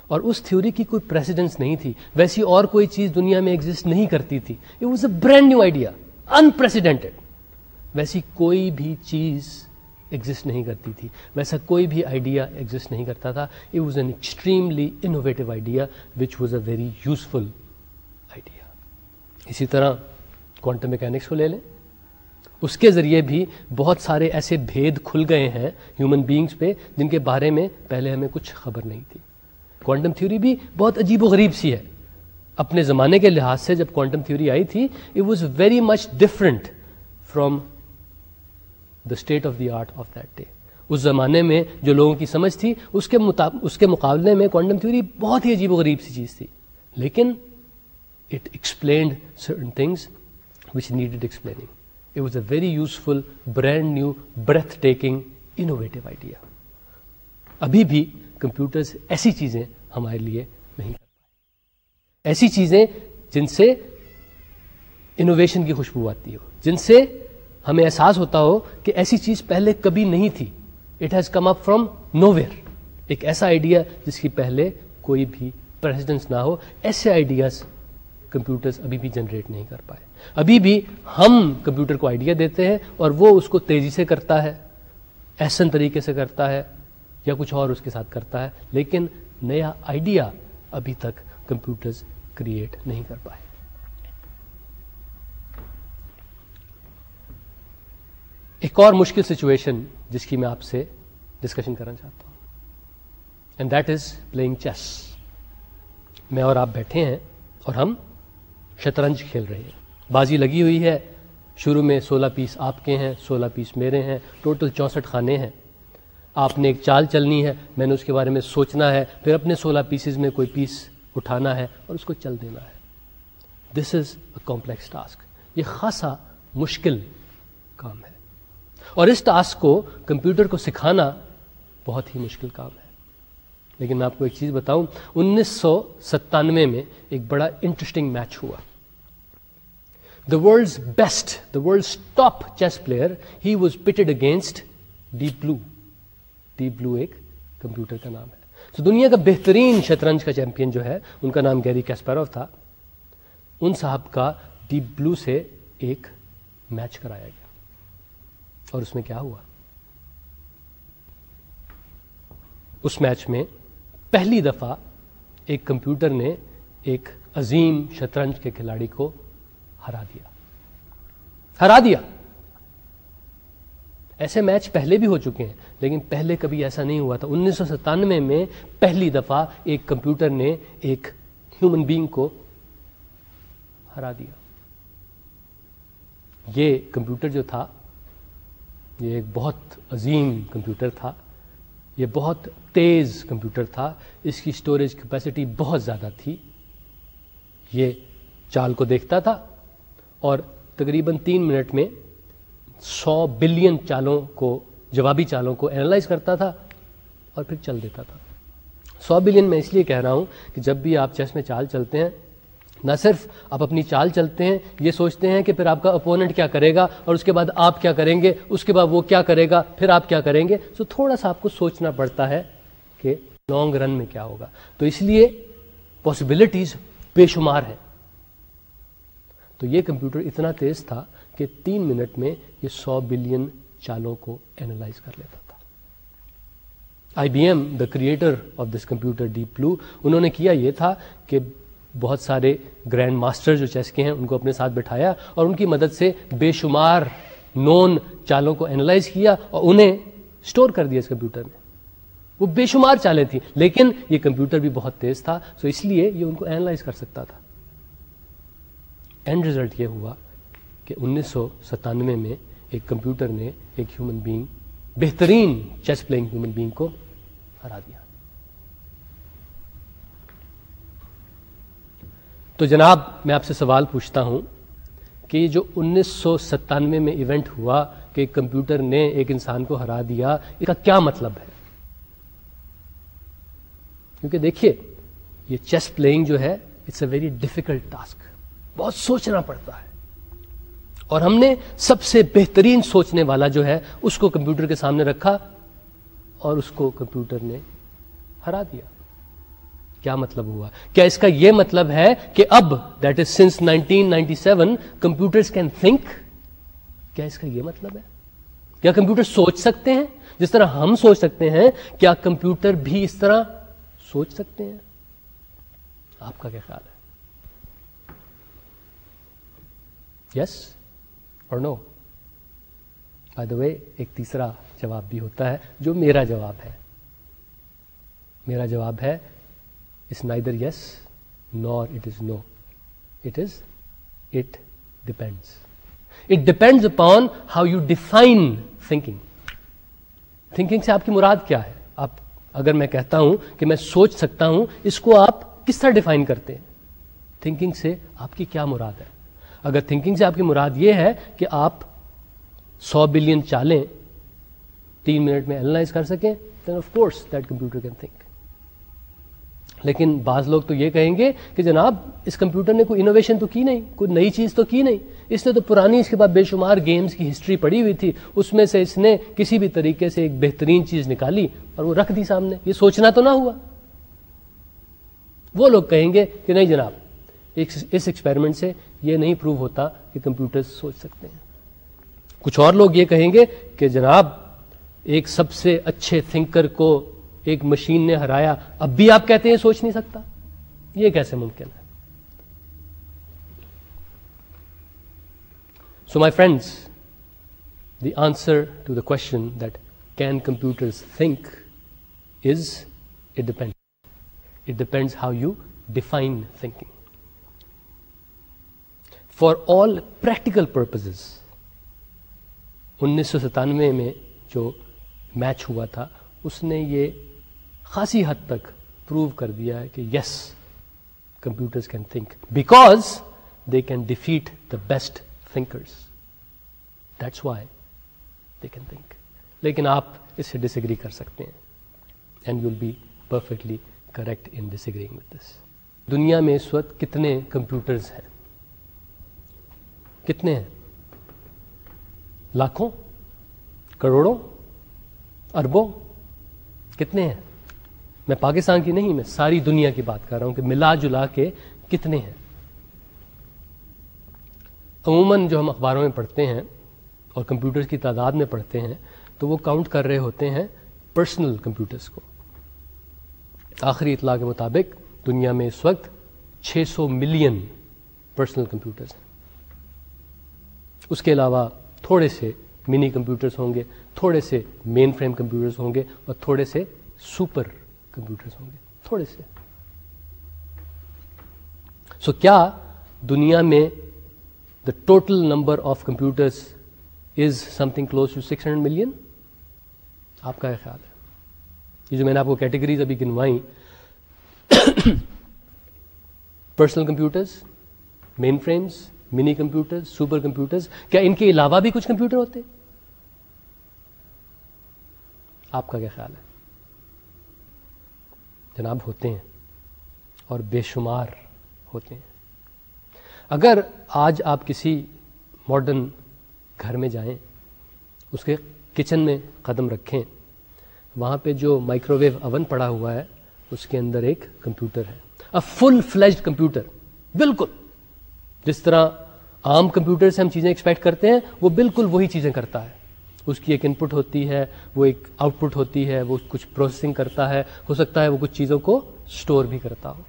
اور اس تھیوری کی کوئی پریسیڈنس نہیں تھی۔ ویسی اور کوئی چیز دنیا میں ایگزٹ نہیں کرتی تھی۔ It was a brand new idea unprecedented ویسی کوئی بھی چیز ایگزٹ نہیں کرتی تھی۔ ویسا کوئی بھی آئیڈیا ایگزٹ نہیں کرتا تھا۔ It was an extremely innovative idea which was a very useful اسی طرح کوانٹم میکینکس کو لے لیں۔ اس کے ذریعے بھی بہت سارے ایسے بھید کھل گئے ہیں ہیومن بینگس پہ جن کے بارے میں پہلے ہمیں کچھ خبر نہیں تھی۔ کوانٹم تھیوری بھی بہت عجیب و غریب سی ہے۔ اپنے زمانے کے لحاظ سے جب کوانٹم تھیوری آئی تھی it was very much different from the state of the art of that day اس زمانے میں جو لوگوں کی سمجھ تھی، اس کے اس کے مقابلے میں کوانٹم تھیوری بہت ہی عجیب و غریب سی چیز تھی۔ لیکن it explained certain things which needed explaining it was a very useful brand new breathtaking innovative idea ابھی بھی کمپیوٹرز ایسی چیزیں ہمارے لیے نہیں کر پائے ایسی چیزیں جن سے انوویشن کی خوشبو آتی ہو جن سے ہمیں احساس ہوتا ہو کہ ایسی چیز پہلے کبھی نہیں تھی it has come up from nowhere ایک ایسا آئیڈیا جس کی پہلے کوئی بھی پریزیڈنس نہ ہو ایسے آئیڈیاز کمپیوٹرز ابھی بھی جنریٹ نہیں کر پائے۔ ابھی بھی ہم کمپیوٹر کو آئیڈیا دیتے ہیں اور وہ اس کو تیزی سے کرتا ہے، احسن طریقے سے کرتا ہے یا کچھ اور اس کے ساتھ کرتا ہے، لیکن نیا آئیڈیا ابھی تک کمپیوٹرز کریٹ نہیں کر پائے۔ ایک اور مشکل سچویشن جس کی میں آپ سے ڈسکشن کرنا چاہتا ہوں and that is playing chess میں اور آپ بیٹھے ہیں اور ہم شطرنج کھیل رہے ہیں۔ بازی لگی ہوئی ہے۔ شروع میں سولہ پیس آپ کے ہیں، سولہ پیس میرے ہیں، ٹوٹل چونسٹھ خانے ہیں۔ آپ نے ایک چال چلنی ہے، میں نے اس کے بارے میں سوچنا ہے، پھر اپنے سولہ پیسز میں کوئی پیس اٹھانا ہے اور اس کو چل دینا ہے۔ دس از اے کمپلیکس ٹاسک یہ خاصا مشکل کام ہے۔ اور اس ٹاسک کو کمپیوٹر کو سکھانا بہت ہی مشکل کام ہے۔ لیکن میں آپ کو ایک چیز بتاؤں، انیس سو ستانوے میں ایک بڑا انٹرسٹنگ میچ ہوا۔ The world best the world top chess player he was pitted against Deep Blue Deep Blue ایک کمپیوٹر کا نام ہے۔ تو دنیا کا بہترین شطرنج کا چیمپئن جو ہے، ان کا نام گیری کیسپیرو تھا۔ ان صاحب کا ڈیپ بلو سے ایک میچ کرایا گیا۔ اور اس میں کیا ہوا؟ اس میچ میں پہلی دفعہ ایک کمپیوٹر نے ایک عظیم شطرنج کے کھلاڑی کو ہرا دیا۔ ہرا دیا۔ ایسے میچ پہلے بھی ہو چکے ہیں، لیکن پہلے کبھی ایسا نہیں ہوا تھا۔ انیس سو ستانوے میں پہلی دفعہ ایک کمپیوٹر نے ایک ہیومن بینگ کو ہرا دیا۔ یہ کمپیوٹر جو تھا، یہ ایک بہت عظیم کمپیوٹر تھا۔ یہ بہت تیز کمپیوٹر تھا، اس کی اسٹوریج کیپیسٹی بہت زیادہ تھی۔ یہ چال کو دیکھتا تھا اور تقریباً تین منٹ میں سو بلین چالوں کو، جوابی چالوں کو اینالائز کرتا تھا اور پھر چل دیتا تھا۔ سو بلین میں اس لیے کہہ رہا ہوں کہ جب بھی آپ چیس میں چال چلتے ہیں نہ صرف آپ اپنی چال چلتے ہیں، یہ سوچتے ہیں کہ پھر آپ کا اپوننٹ کیا کرے گا اور اس کے بعد آپ کیا کریں گے، اس کے بعد وہ کیا کرے گا، پھر آپ کیا کریں گے۔ تو تھوڑا سا آپ کو سوچنا پڑتا ہے کہ لانگ رن میں کیا ہوگا۔ تو اس لیے پاسبلٹیز بے شمار ہیں۔ تو یہ کمپیوٹر اتنا تیز تھا کہ تین منٹ میں یہ سو بلین چالوں کو اینالائز کر لیتا تھا۔ I B M the creator of this computer Deep Blue انہوں نے کیا یہ تھا کہ بہت سارے گرینڈ ماسٹر جو چیس کے ہیں، ان کو اپنے ساتھ بٹھایا اور ان کی مدد سے بے شمار نون چالوں کو اینالائز کیا اور انہیں اسٹور کر دیا اس کمپیوٹر میں۔ وہ بے شمار چالیں تھیں، لیکن یہ کمپیوٹر بھی بہت تیز تھا، سو اس لیے یہ ان کو اینالائز کر سکتا تھا۔ اینڈ ریزلٹ یہ ہوا کہ انیس سو ستانوے میں ایک کمپیوٹر نے ایک ہیومن بینگ بہترین چیس پلئنگ ہیومن بینگ کو ہرا دیا۔ تو جناب، میں آپ سے سوال پوچھتا ہوں کہ یہ جو انیس سو ستانوے میں ایونٹ ہوا کہ کمپیوٹر نے ایک انسان کو ہرا دیا، اس کا کیا مطلب ہے؟ کیونکہ دیکھیے، یہ چیس پلئنگ جو ہے it's a very difficult task بہت سوچنا پڑتا ہے۔ اور ہم نے سب سے بہترین سوچنے والا جو ہے، اس کو کمپیوٹر کے سامنے رکھا اور اس کو کمپیوٹر نے ہرا دیا۔ کیا مطلب ہوا؟ کیا اس کا یہ مطلب ہے کہ اب that is since nineteen ninety seven computer can think کیا اس کا یہ مطلب ہے؟ کیا کمپیوٹر سوچ سکتے ہیں؟ جس طرح ہم سوچ سکتے ہیں، کیا کمپیوٹر بھی اس طرح سوچ سکتے ہیں؟ آپ کا کیا خیال ہے؟ یس اور نو بائی دا وے ایک تیسرا جواب بھی ہوتا ہے جو میرا جواب ہے۔ میرا جواب ہے it's neither yes nor it is no it is it depends it depends upon how you define thinking thinking سے آپ کی مراد کیا ہے؟ آپ اگر میں کہتا ہوں کہ میں سوچ سکتا ہوں، اس کو آپ کس طرح ڈیفائن کرتے ہیں؟ تھنکنگ سے آپ کی کیا مراد ہے؟ اگر تھنکنگ سے آپ کی مراد یہ ہے کہ آپ سو بلین چالیں، تین منٹ میں اینالائز کر سکیں then of course that computer can think لیکن بعض لوگ تو یہ کہیں گے کہ جناب، اس کمپیوٹر نے کوئی انوویشن تو کی نہیں، کوئی نئی چیز تو کی نہیں۔ اس نے تو پرانی، اس کے بعد بے شمار گیمز کی ہسٹری پڑی ہوئی تھی۔ اس میں سے اس نے کسی بھی طریقے سے ایک بہترین چیز نکالی اور وہ رکھ دی سامنے۔ یہ سوچنا تو نہ ہوا۔ وہ لوگ کہیں گے کہ نہیں جناب، اس ایکسپیریمنٹ سے یہ نہیں پروو ہوتا کہ کمپیوٹر سوچ سکتے ہیں۔ کچھ اور لوگ یہ کہیں گے کہ جناب، ایک سب سے اچھے تھنکر کو ایک مشین نے ہرایا، اب بھی آپ کہتے ہیں سوچ نہیں سکتا۔ یہ کیسے ممکن ہے؟ So my friends the answer to the question that can computer think is it depend it depends how you define thinking for all practical purpose انیس سو ستانوے میں جو میچ ہوا تھا، اس نے یہ خاصی حد تک پروو کر دیا ہے کہ yes computers can think because they can defeat the best thinkers that's why they can think لیکن آپ اس سے ڈس ایگری کر سکتے ہیں. And you be perfectly correct in disagreeing with this دنیا میں اس وقت کتنے کمپیوٹرز ہیں؟ کتنے ہیں؟ لاکھوں؟ کروڑوں؟ اربوں؟ کتنے ہیں؟ میں پاکستان کی نہیں، میں ساری دنیا کی بات کر رہا ہوں کہ ملا جلا کے کتنے ہیں۔ عموماً جو ہم اخباروں میں پڑھتے ہیں اور کمپیوٹرز کی تعداد میں پڑھتے ہیں، تو وہ کاؤنٹ کر رہے ہوتے ہیں پرسنل کمپیوٹرز کو۔ آخری اطلاع کے مطابق دنیا میں اس وقت چھ سو ملین پرسنل کمپیوٹرز ہیں۔ اس کے علاوہ تھوڑے سے منی کمپیوٹرز ہوں گے، تھوڑے سے مین فریم کمپیوٹرز ہوں گے اور تھوڑے سے سپر کمپیوٹرز ہوں گے تھوڑے سے۔ سو so, کیا دنیا میں the total number of computers is something close to six hundred million آپ کا خیال ہے۔ یہ جو میں نے آپ کو کیٹیگریز ابھی گنوائیں personal computers mainframes minicomputer supercomputers کیا ان کے علاوہ بھی کچھ کمپیوٹر ہوتے؟ آپ کا کیا خیال ہے؟ جناب ہوتے ہیں اور بے شمار ہوتے ہیں۔ اگر آج آپ کسی ماڈرن گھر میں جائیں، اس کے کچن میں قدم رکھیں، وہاں پہ جو مائکرو ویو اوون پڑا ہوا ہے، اس کے اندر ایک کمپیوٹر ہے۔ فل فلیجڈ کمپیوٹر بالکل۔ جس طرح عام کمپیوٹر سے ہم چیزیں ایکسپیکٹ کرتے ہیں، وہ بالکل وہی چیزیں کرتا ہے۔ اس کی ایک ان پٹ ہوتی ہے، وہ ایک آؤٹ پٹ ہوتی ہے، وہ کچھ پروسیسنگ کرتا ہے، ہو سکتا ہے وہ کچھ چیزوں کو اسٹور بھی کرتا ہو۔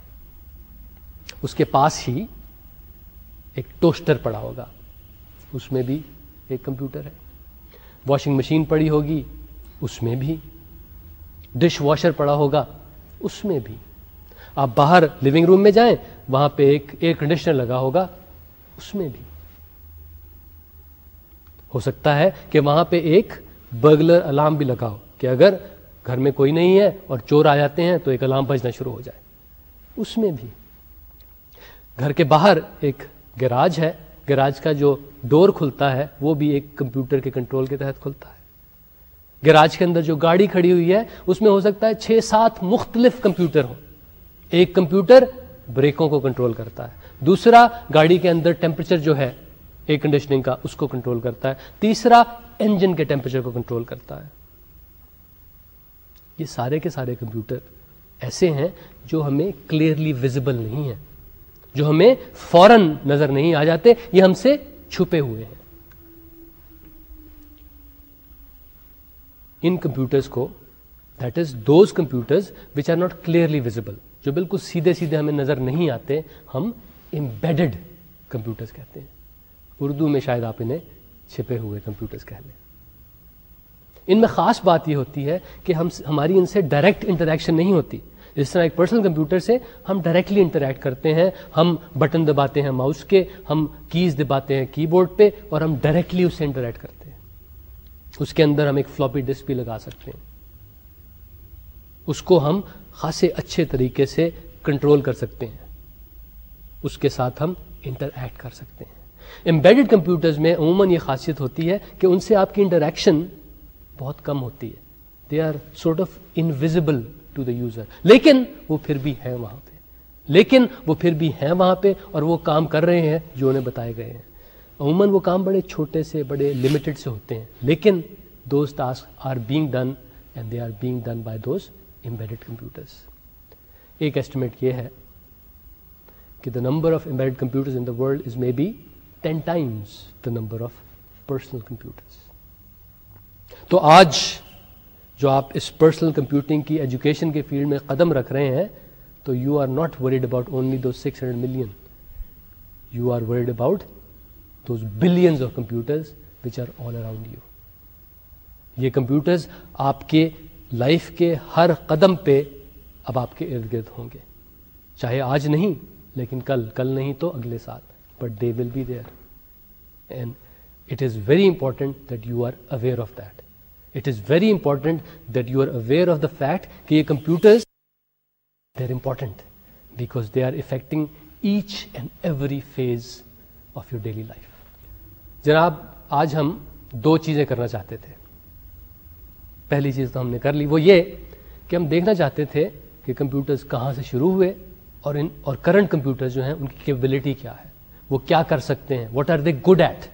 اس کے پاس ہی ایک ٹوسٹر پڑا ہوگا۔ اس میں بھی ایک کمپیوٹر ہے۔ واشنگ مشین پڑی ہوگی، اس میں بھی۔ ڈش واشر پڑا ہوگا، اس میں بھی۔ آپ باہر لیونگ روم میں جائیں، وہاں پہ ایک ایئر کنڈیشنر لگا ہوگا، اس میں بھی۔ ہو سکتا ہے کہ وہاں پہ ایک برگلر الارم بھی لگا ہو کہ اگر گھر میں کوئی نہیں ہے اور چور آ جاتے ہیں تو ایک الارم بجنا شروع ہو جائے۔ اس میں بھی۔ گھر کے باہر ایک گراج ہے۔ گراج کا جو ڈور کھلتا ہے وہ بھی ایک کمپیوٹر کے کنٹرول کے تحت کھلتا ہے۔ گراج کے اندر جو گاڑی کھڑی ہوئی ہے، اس میں ہو سکتا ہے چھ سات مختلف کمپیوٹر ہوں۔ ایک کمپیوٹر بریکوں کو کنٹرول کرتا ہے۔ دوسرا، گاڑی کے اندر ٹیمپریچر جو ہے ایئر کنڈیشننگ کا اس کو کنٹرول کرتا ہے، تیسرا، انجن کے ٹیمپریچر کو کنٹرول کرتا ہے۔ یہ سارے کے سارے کمپیوٹر ایسے ہیں جو ہمیں کلیئرلی ویزیبل نہیں ہیں، جو ہمیں فوراً نظر نہیں آ جاتے، یہ ہم سے چھپے ہوئے ہیں۔ ان کمپیوٹرز کو that is those computers which are not clearly visible جو بالکل سیدھے سیدھے ہمیں نظر نہیں آتے، ہم امبیڈڈ کمپیوٹرز کہتے ہیں۔ اردو میں شاید آپ انہیں چھپے ہوئے کمپیوٹرز کہہ لیں۔ ان میں خاص بات یہ ہوتی ہے کہ ہم ہماری ان سے ڈائریکٹ انٹریکشن نہیں ہوتی۔ جس طرح ایک پرسنل کمپیوٹر سے ہم ڈائریکٹلی انٹریکٹ کرتے ہیں، ہم بٹن دباتے ہیں ماؤس کے، ہم کیز دباتے ہیں کی بورڈ پہ اور ہم ڈائریکٹلی اس سے انٹریکٹ کرتے ہیں۔ اس کے اندر ہم ایک فلوپی ڈسک بھی لگا سکتے ہیں۔ اس کو ہم خاصے اچھے طریقے سے کنٹرول کر سکتے ہیں۔ اس کے ساتھ ہم انٹریکٹ کر سکتے ہیں۔ امبیڈڈ کمپیوٹرز میں عموماً یہ خاصیت ہوتی ہے کہ ان سے آپ کی انٹریکشن بہت کم ہوتی ہے۔ They are sort of invisible to the user لیکن وہ پھر بھی ہے وہاں پہ۔ لیکن وہ پھر بھی ہیں وہاں پہ اور وہ کام کر رہے ہیں جو انہیں بتائے گئے ہیں۔ عموماً وہ کام بڑے چھوٹے سے، بڑے لمیٹڈ سے ہوتے ہیں۔ لیکن those task are being done and they are being done by those embedded computers ایک ایسٹیمیٹ یہ ہے کہ the number of embed computer in the world is may be ten times the number of personal computers تو آج جو آپ اس personal computing کی ایجوکیشن کے فیلڈ میں قدم رکھ رہے ہیں، تو you are not worried about only do six hundred million you are worried about those billions of computers which are all around you یہ کمپیوٹرز آپ کے لائف کے ہر قدم پہ اب آپ کے ارد گرد ہوں گے۔ چاہے آج نہیں، لیکن کل کل نہیں تو اگلے سال۔ But they will be there and it is very important that you are aware of that it is very important that you are aware of the fact کہ یہ computers they are important because they are affecting each and every phase of your daily life جناب، آج ہم دو چیزیں کرنا چاہتے تھے۔ پہلی چیز تو ہم نے کر لی، وہ یہ کہ ہم دیکھنا چاہتے تھے کہ کمپیوٹرز کہاں سے شروع ہوئے اور ان، اور کرنٹ کمپیوٹر جو ہیں، ان کی کیپبلٹی کیا ہے۔ وہ کیا کر سکتے ہیں؟ What are they good at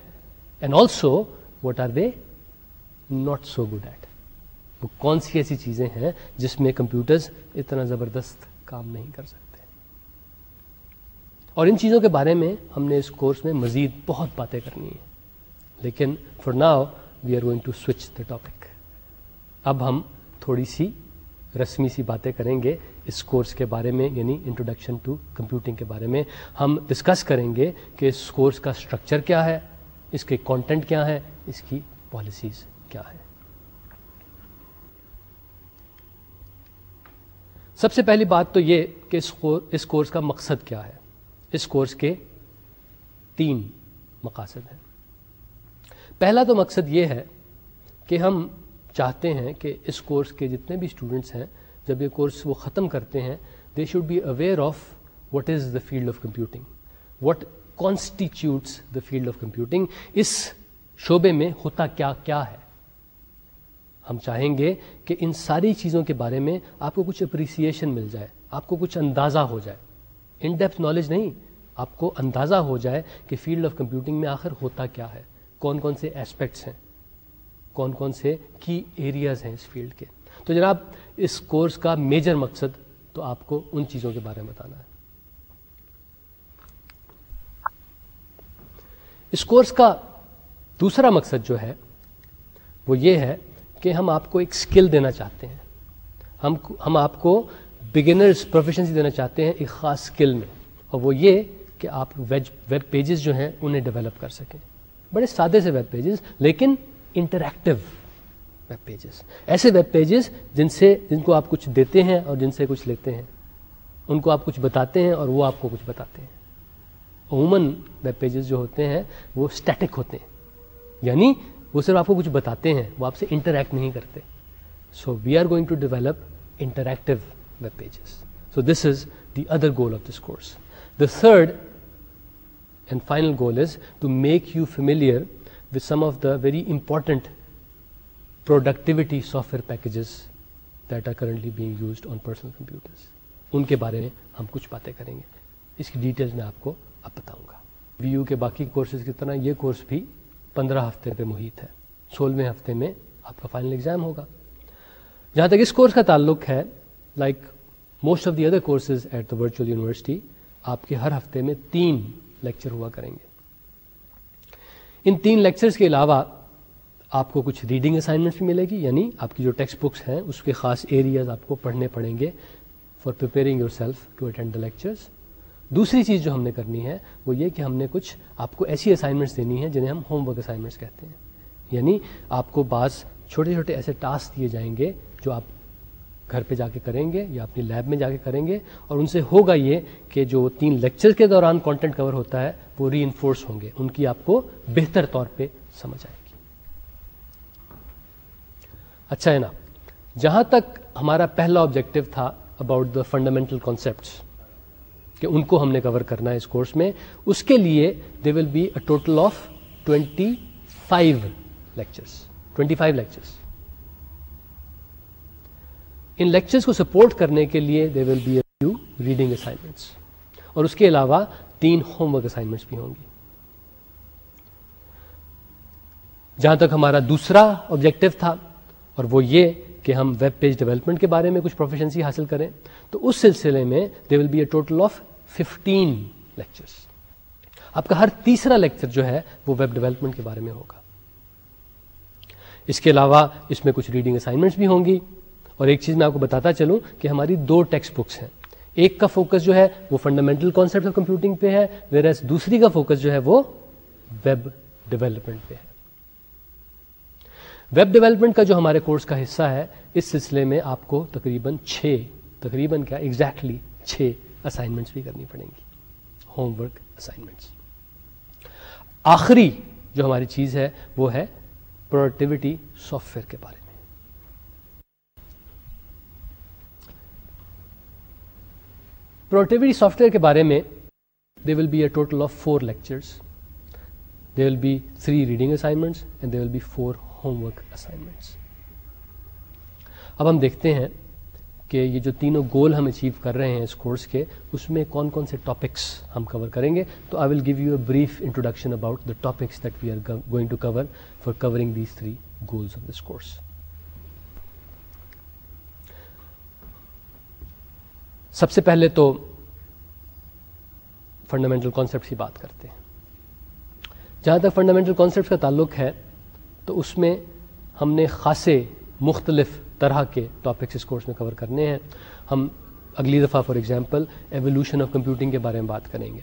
and also what are they not so good at وہ کون سی ایسی چیزیں ہیں جس میں کمپیوٹرز اتنا زبردست کام نہیں کر سکتے؟ اور ان چیزوں کے بارے میں ہم نے اس کورس میں مزید بہت باتیں کرنی ہیں. لیکن for now we are going to switch the topic اب ہم تھوڑی سی رسمی سی باتیں کریں گے اس کورس کے بارے میں یعنی انٹروڈکشن ٹو کمپیوٹنگ کے بارے میں ہم ڈسکس کریں گے کہ اس کورس کا اسٹرکچر کیا ہے، اس کے کانٹینٹ کیا ہے، اس کی پالیسیز کیا ہے سب سے پہلی بات تو یہ کہ اس کورس کا مقصد کیا ہے۔ اس کورس کے تین مقاصد ہیں۔ پہلا تو مقصد یہ ہے کہ ہم چاہتے ہیں کہ اس کورس کے جتنے بھی اسٹوڈنٹس ہیں جب یہ کورس وہ ختم کرتے ہیں they should be aware of what is the field of computing what constitutes the field of computing اس شعبے میں ہوتا کیا کیا ہے؟ ہم چاہیں گے کہ ان ساری چیزوں کے بارے میں آپ کو کچھ اپریسیشن مل جائے، آپ کو کچھ اندازہ ہو جائے۔ ان ڈیپتھ نالج نہیں، آپ کو اندازہ ہو جائے کہ فیلڈ آف کمپیوٹنگ میں آخر ہوتا کیا ہے۔ کون کون سے ایسپیکٹس ہیں؟ کون کون سے کی ایریاز ہیں اس فیلڈ کے؟ تو جناب اس کورس کا میجر مقصد تو آپ کو ان چیزوں کے بارے میں بتانا ہے۔ اس کورس کا دوسرا مقصد جو ہے، وہ یہ ہے کہ ہم آپ کو ایک اسکل دینا چاہتے ہیں۔ ہم ہم آپ کو بگنرس پروفیشنسی دینا چاہتے ہیں ایک خاص اسکل میں۔ اور وہ یہ کہ آپ ویج ویب پیجز جو ہیں انہیں ڈیولپ کر سکیں۔ بڑے سادے سے ویب پیجز لیکن انٹریکٹیو ویب پیجز ایسے ویب پیجز جن سے جن کو آپ کچھ دیتے ہیں اور جن سے کچھ لیتے ہیں. ان کو آپ کچھ بتاتے ہیں اور وہ آپ کو کچھ بتاتے ہیں. عموماً ویب پیجز جو ہوتے ہیں، وہ اسٹیٹک ہوتے ہیں. یعنی وہ صرف آپ کو کچھ بتاتے ہیں، وہ آپ سے انٹریکٹ نہیں کرتے. So we are going to develop interactive web pages so this is the other goal of this course the third and final goal is to make you familiar with some of the very important productivity software packages that are currently being used on personal computers ان کے بارے میں ہم کچھ باتیں کریں گے۔ اس کی details میں آپ کو اب بتاؤں گا۔ وی یو کے باقی کورسز کی طرح یہ کورس بھی پندرہ ہفتے پہ محیط ہے۔ سولہویں ہفتے میں آپ کا فائنل ایگزام ہوگا۔ جہاں تک اس کورس کا تعلق ہے like most of the other courses at the virtual university آپ کے ہر ہفتے میں تین لیکچر ہوا کریں گے۔ ان تین لیکچرز کے علاوہ آپ کو کچھ ریڈنگ اسائنمنٹس بھی ملے گی یعنی آپ کی جو ٹیکسٹ بکس ہیں، اس کے خاص ایریاز آپ کو پڑھنے پڑیں گے for preparing yourself to attend the lectures دوسری چیز جو ہم نے کرنی ہے، وہ یہ کہ ہم نے کچھ آپ کو ایسی اسائنمنٹس دینی ہے جنہیں ہم ہوم ورک اسائنمنٹس کہتے ہیں۔ یعنی آپ کو بعض چھوٹے چھوٹے ایسے ٹاسک دیے جائیں گے جو آپ گھر پہ جا کے کریں گے یا اپنی لیب میں جا کے کریں گے، اور ان سے ہوگا یہ کہ جو تین لیکچر کے دوران کانٹینٹ کور ہوتا ہے، وہ ری انفورس ہوں گے۔ ان کی آپ کو بہتر طور پہ سمجھ آئے گی۔ اچھا ہے نا۔ جہاں تک ہمارا پہلا آبجیکٹو تھا اباؤٹ دا فنڈامنٹل کانسیپٹس کہ ان کو ہم نے کور کرنا ہے اس کورس میں، اس کے لیے they will be a total of twenty five lectures twenty five lectures in lectures کو سپورٹ کرنے کے لیے they will be a reading assignments اور اس کے علاوہ تین ہوم ورک اسائنمنٹس بھی ہوں گی جہاں تک ہمارا دوسرا آبجیکٹو تھا اور وہ یہ کہ ہم ویب پیج ڈیولپمنٹ کے بارے میں کچھ پروفیشنسی حاصل کریں، تو اس سلسلے میں they will be a total of fifteen lectures آپ کا ہر تیسرا لیکچر جو ہے، وہ ویب ڈیولپمنٹ کے بارے میں ہوگا۔ اس کے علاوہ اس میں کچھ ریڈنگ اسائنمنٹس بھی ہوں گی۔ اور ایک چیز میں آپ کو بتاتا چلوں کہ ہماری دو ٹیکسٹ بکس ہیں۔ ایک کا فوکس جو ہے، وہ فنڈامنٹل کانسیپٹ آف کمپیوٹنگ پہ ہے ویر دوسری کا فوکس جو ہے، وہ ویب ڈیولپمنٹ پہ ہے۔ ویب ڈیولپمنٹ کا جو ہمارے کورس کا حصہ ہے، اس سلسلے میں آپ کو تقریباً چھ، تقریباً کیا ایگزیکٹلی چھ اسائنمنٹس بھی کرنی پڑیں گی۔ ہوم ورک اسائنمنٹس آخری جو ہماری چیز ہے، وہ ہے پروڈکٹیوٹی سافٹ ویئر کے بارے میں۔ پروڈکٹیوٹی سافٹ ویئر کے بارے میں they will be a total of four lectures they will be three reading assignments and they will be four homework assignments اب ہم دیکھتے ہیں کہ یہ جو تینوں گول ہم اچیو کر رہے ہیں اس کورس کے، اس میں کون کون سے ٹاپکس ہم کور کریں گے؟ تو I will give you a brief introduction about the topics that we are going to cover for covering these three goals of this course سب سے پہلے تو فنڈامنٹل کانسیپٹ کی بات کرتے ہیں۔ جہاں تک فنڈامنٹل کانسیپٹ کا تعلق ہے تو اس میں ہم نے خاصے مختلف طرح کے ٹاپکس اس کورس میں کور کرنے ہیں۔ ہم اگلی دفعہ for example evolution of computing کے بارے میں بات کریں گے۔